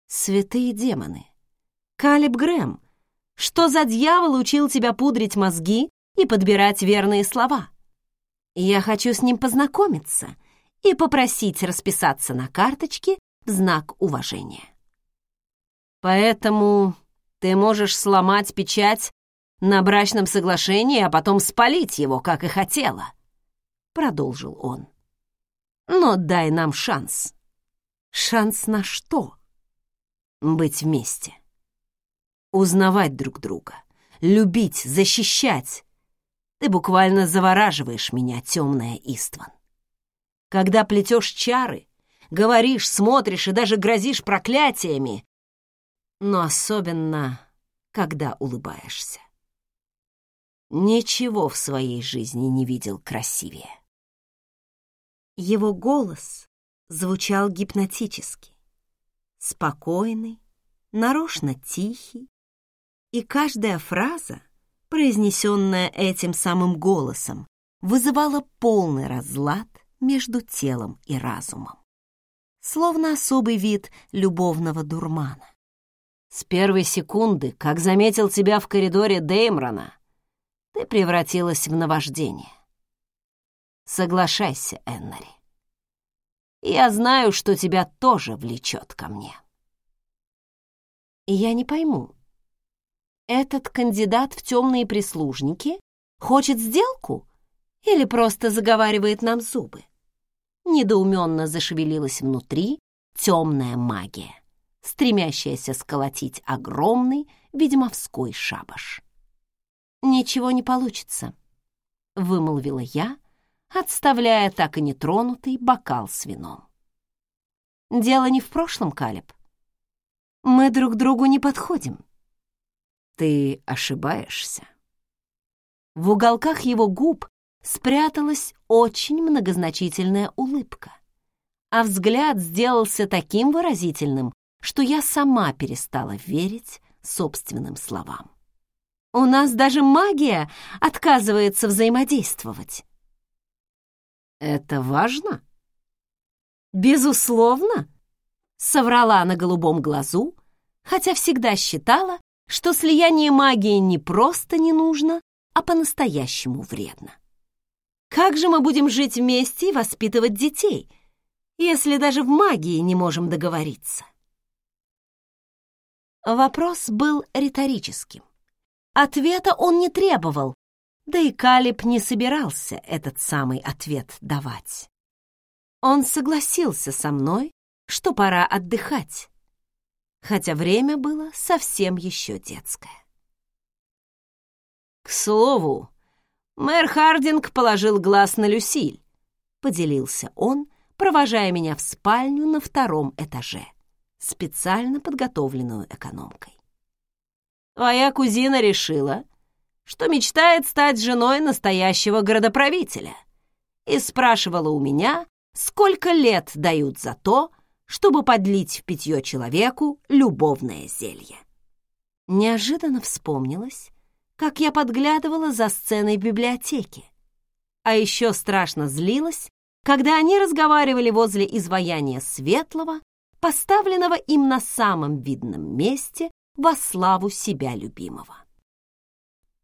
Святые демоны. Калиб Грэм, что за дьявол учил тебя пудрить мозги и подбирать верные слова? Я хочу с ним познакомиться и попросить расписаться на карточке в знак уважения. Поэтому ты можешь сломать печать на брачном соглашении, а потом спалить его, как и хотела, продолжил он. Но дай нам шанс. Шанс на что? Быть вместе. Узнавать друг друга, любить, защищать. Ты буквально завораживаешь меня, темная Истван. Когда плетешь чары, говоришь, смотришь и даже грозишь проклятиями, но особенно, когда улыбаешься. Ничего в своей жизни не видел красивее. Его голос звучал гипнотически, спокойный, нарочно тихий, и каждая фраза, произнесенная этим самым голосом, вызывала полный разлад между телом и разумом, словно особый вид любовного дурмана. С первой секунды, как заметил тебя в коридоре Деймрона, ты превратилась в наваждение. Соглашайся, Эннери. Я знаю, что тебя тоже влечет ко мне. я не пойму, этот кандидат в темные прислужники хочет сделку или просто заговаривает нам зубы? Недоуменно зашевелилась внутри темная магия, стремящаяся сколотить огромный ведьмовской шабаш. «Ничего не получится», — вымолвила я, отставляя так и нетронутый бокал с вином. «Дело не в прошлом, Калеб. Мы друг другу не подходим». «Ты ошибаешься». В уголках его губ спряталась очень многозначительная улыбка, а взгляд сделался таким выразительным, что я сама перестала верить собственным словам. У нас даже магия отказывается взаимодействовать. Это важно? Безусловно, соврала на голубом глазу, хотя всегда считала, что слияние магии не просто не нужно, а по-настоящему вредно. Как же мы будем жить вместе и воспитывать детей, если даже в магии не можем договориться? Вопрос был риторическим. Ответа он не требовал, да и Калиб не собирался этот самый ответ давать. Он согласился со мной, что пора отдыхать, хотя время было совсем еще детское. К слову, мэр Хардинг положил глаз на Люсиль, поделился он, провожая меня в спальню на втором этаже, специально подготовленную экономкой. Твоя кузина решила, что мечтает стать женой настоящего городоправителя и спрашивала у меня, сколько лет дают за то, чтобы подлить в питье человеку любовное зелье. Неожиданно вспомнилось, как я подглядывала за сценой библиотеки, а еще страшно злилась, когда они разговаривали возле изваяния светлого, поставленного им на самом видном месте во славу себя любимого.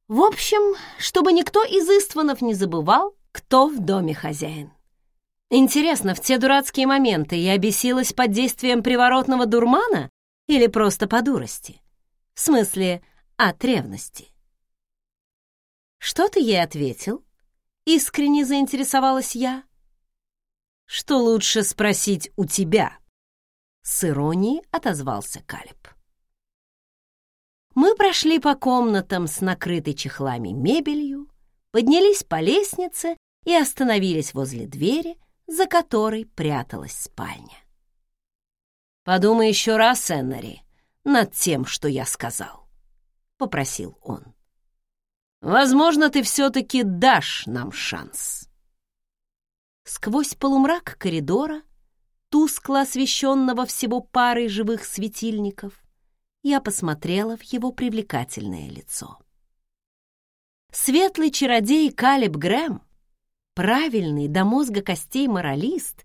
В общем, чтобы никто из Истванов не забывал, кто в доме хозяин. Интересно, в те дурацкие моменты я бесилась под действием приворотного дурмана или просто по дурости? В смысле, от ревности. Что ты ей ответил? Искренне заинтересовалась я. Что лучше спросить у тебя? С иронией отозвался Калиб. Мы прошли по комнатам с накрытой чехлами мебелью, поднялись по лестнице и остановились возле двери, за которой пряталась спальня. «Подумай еще раз, Эннери, над тем, что я сказал», — попросил он. «Возможно, ты все-таки дашь нам шанс». Сквозь полумрак коридора, тускло освещенного всего парой живых светильников, я посмотрела в его привлекательное лицо. Светлый чародей Калиб Грэм, правильный до мозга костей моралист,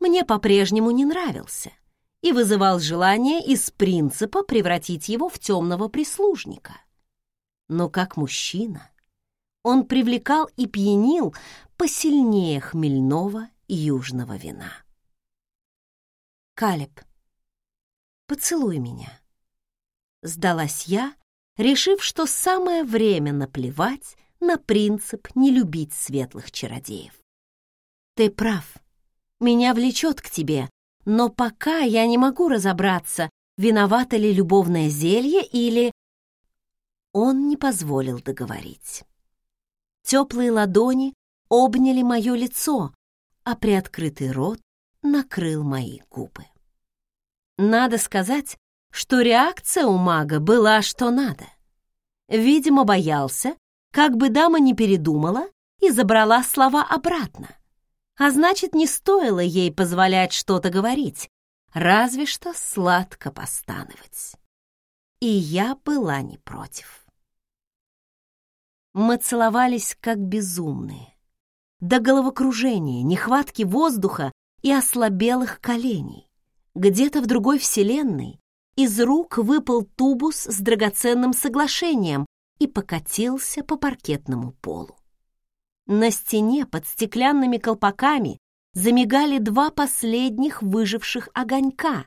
мне по-прежнему не нравился и вызывал желание из принципа превратить его в темного прислужника. Но как мужчина он привлекал и пьянил посильнее хмельного южного вина. «Калеб, поцелуй меня», Сдалась я, решив, что самое время наплевать на принцип не любить светлых чародеев. Ты прав. Меня влечет к тебе, но пока я не могу разобраться, виновато ли любовное зелье или... Он не позволил договорить. Теплые ладони обняли мое лицо, а приоткрытый рот накрыл мои губы. Надо сказать, что реакция у мага была что надо. Видимо, боялся, как бы дама не передумала и забрала слова обратно. А значит, не стоило ей позволять что-то говорить, разве что сладко постановать. И я была не против. Мы целовались как безумные. До головокружения, нехватки воздуха и ослабелых коленей. Где-то в другой вселенной из рук выпал тубус с драгоценным соглашением и покатился по паркетному полу. На стене под стеклянными колпаками замигали два последних выживших огонька,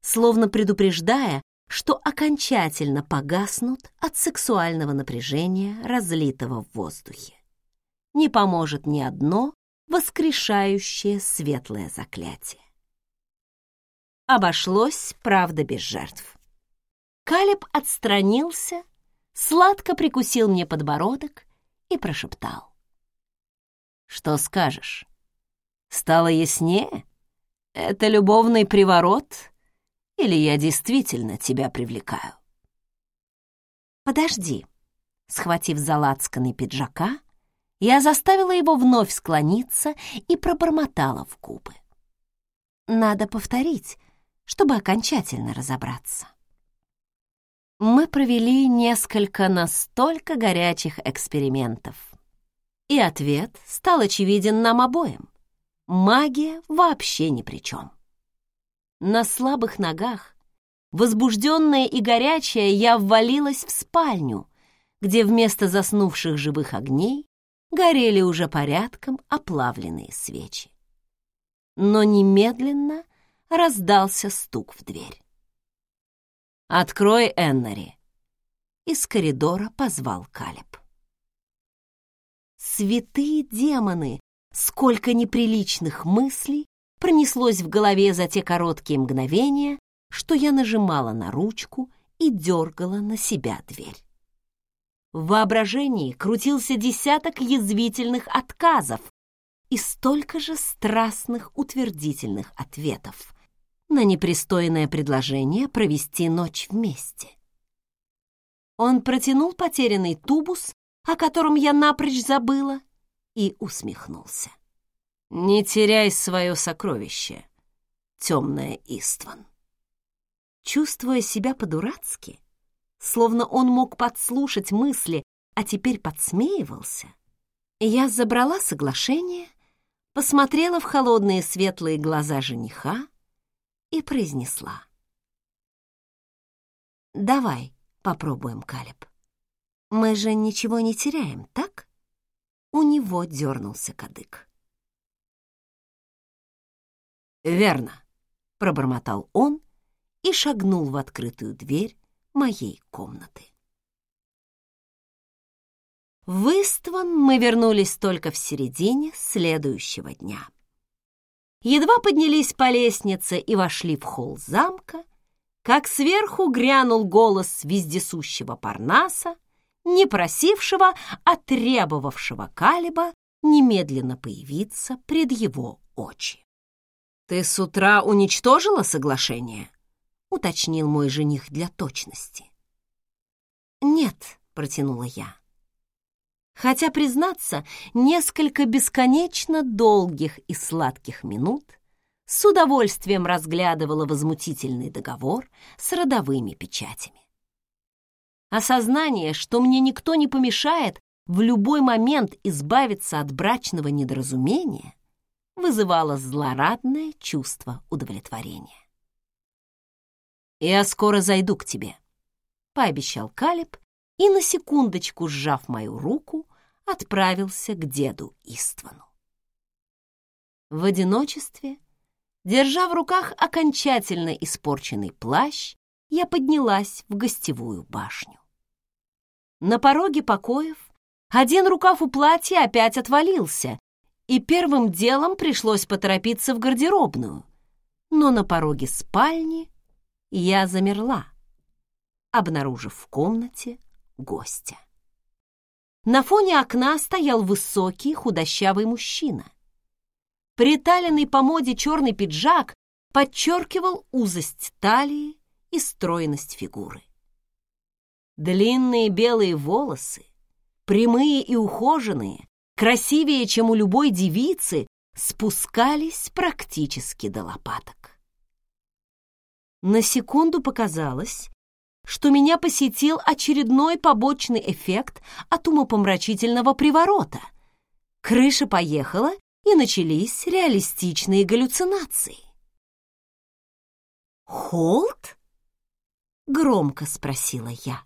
словно предупреждая, что окончательно погаснут от сексуального напряжения, разлитого в воздухе. Не поможет ни одно воскрешающее светлое заклятие. Обошлось, правда, без жертв. Калеб отстранился, сладко прикусил мне подбородок и прошептал. «Что скажешь? Стало яснее? Это любовный приворот? Или я действительно тебя привлекаю?» «Подожди», — схватив за лацканы пиджака, я заставила его вновь склониться и пробормотала в губы. «Надо повторить, чтобы окончательно разобраться. Мы провели несколько настолько горячих экспериментов. И ответ стал очевиден нам обоим. Магия вообще ни при чем. На слабых ногах, возбужденная и горячая, я ввалилась в спальню, где вместо заснувших живых огней горели уже порядком оплавленные свечи. Но немедленно — раздался стук в дверь. «Открой, Эннери!» Из коридора позвал Калеб. Святые демоны! Сколько неприличных мыслей пронеслось в голове за те короткие мгновения, что я нажимала на ручку и дергала на себя дверь. В воображении крутился десяток язвительных отказов и столько же страстных утвердительных ответов, на непристойное предложение провести ночь вместе. Он протянул потерянный тубус, о котором я напрочь забыла, и усмехнулся. «Не теряй свое сокровище, темная Истван». Чувствуя себя по-дурацки, словно он мог подслушать мысли, а теперь подсмеивался, я забрала соглашение, посмотрела в холодные светлые глаза жениха, и произнесла. «Давай попробуем, Калеб. Мы же ничего не теряем, так?» У него дернулся кадык. «Верно», — пробормотал он и шагнул в открытую дверь моей комнаты. В Истван мы вернулись только в середине следующего дня. Едва поднялись по лестнице и вошли в холл замка, как сверху грянул голос вездесущего Парнаса, не просившего, а требовавшего Калиба немедленно появиться пред его очи. «Ты с утра уничтожила соглашение?» — уточнил мой жених для точности. «Нет», — протянула я. Хотя, признаться, несколько бесконечно долгих и сладких минут с удовольствием разглядывала возмутительный договор с родовыми печатями. Осознание, что мне никто не помешает в любой момент избавиться от брачного недоразумения, вызывало злорадное чувство удовлетворения. «Я скоро зайду к тебе», — пообещал Калиб и, на секундочку сжав мою руку, отправился к деду Иствану. В одиночестве, держа в руках окончательно испорченный плащ, я поднялась в гостевую башню. На пороге покоев один рукав у платья опять отвалился, и первым делом пришлось поторопиться в гардеробную. Но на пороге спальни я замерла, обнаружив в комнате гостя. На фоне окна стоял высокий худощавый мужчина. Приталенный по моде черный пиджак подчеркивал узость талии и стройность фигуры. Длинные белые волосы, прямые и ухоженные, красивее, чем у любой девицы, спускались практически до лопаток. На секунду показалось, что меня посетил очередной побочный эффект от умопомрачительного приворота. Крыша поехала, и начались реалистичные галлюцинации. «Холт?» — громко спросила я.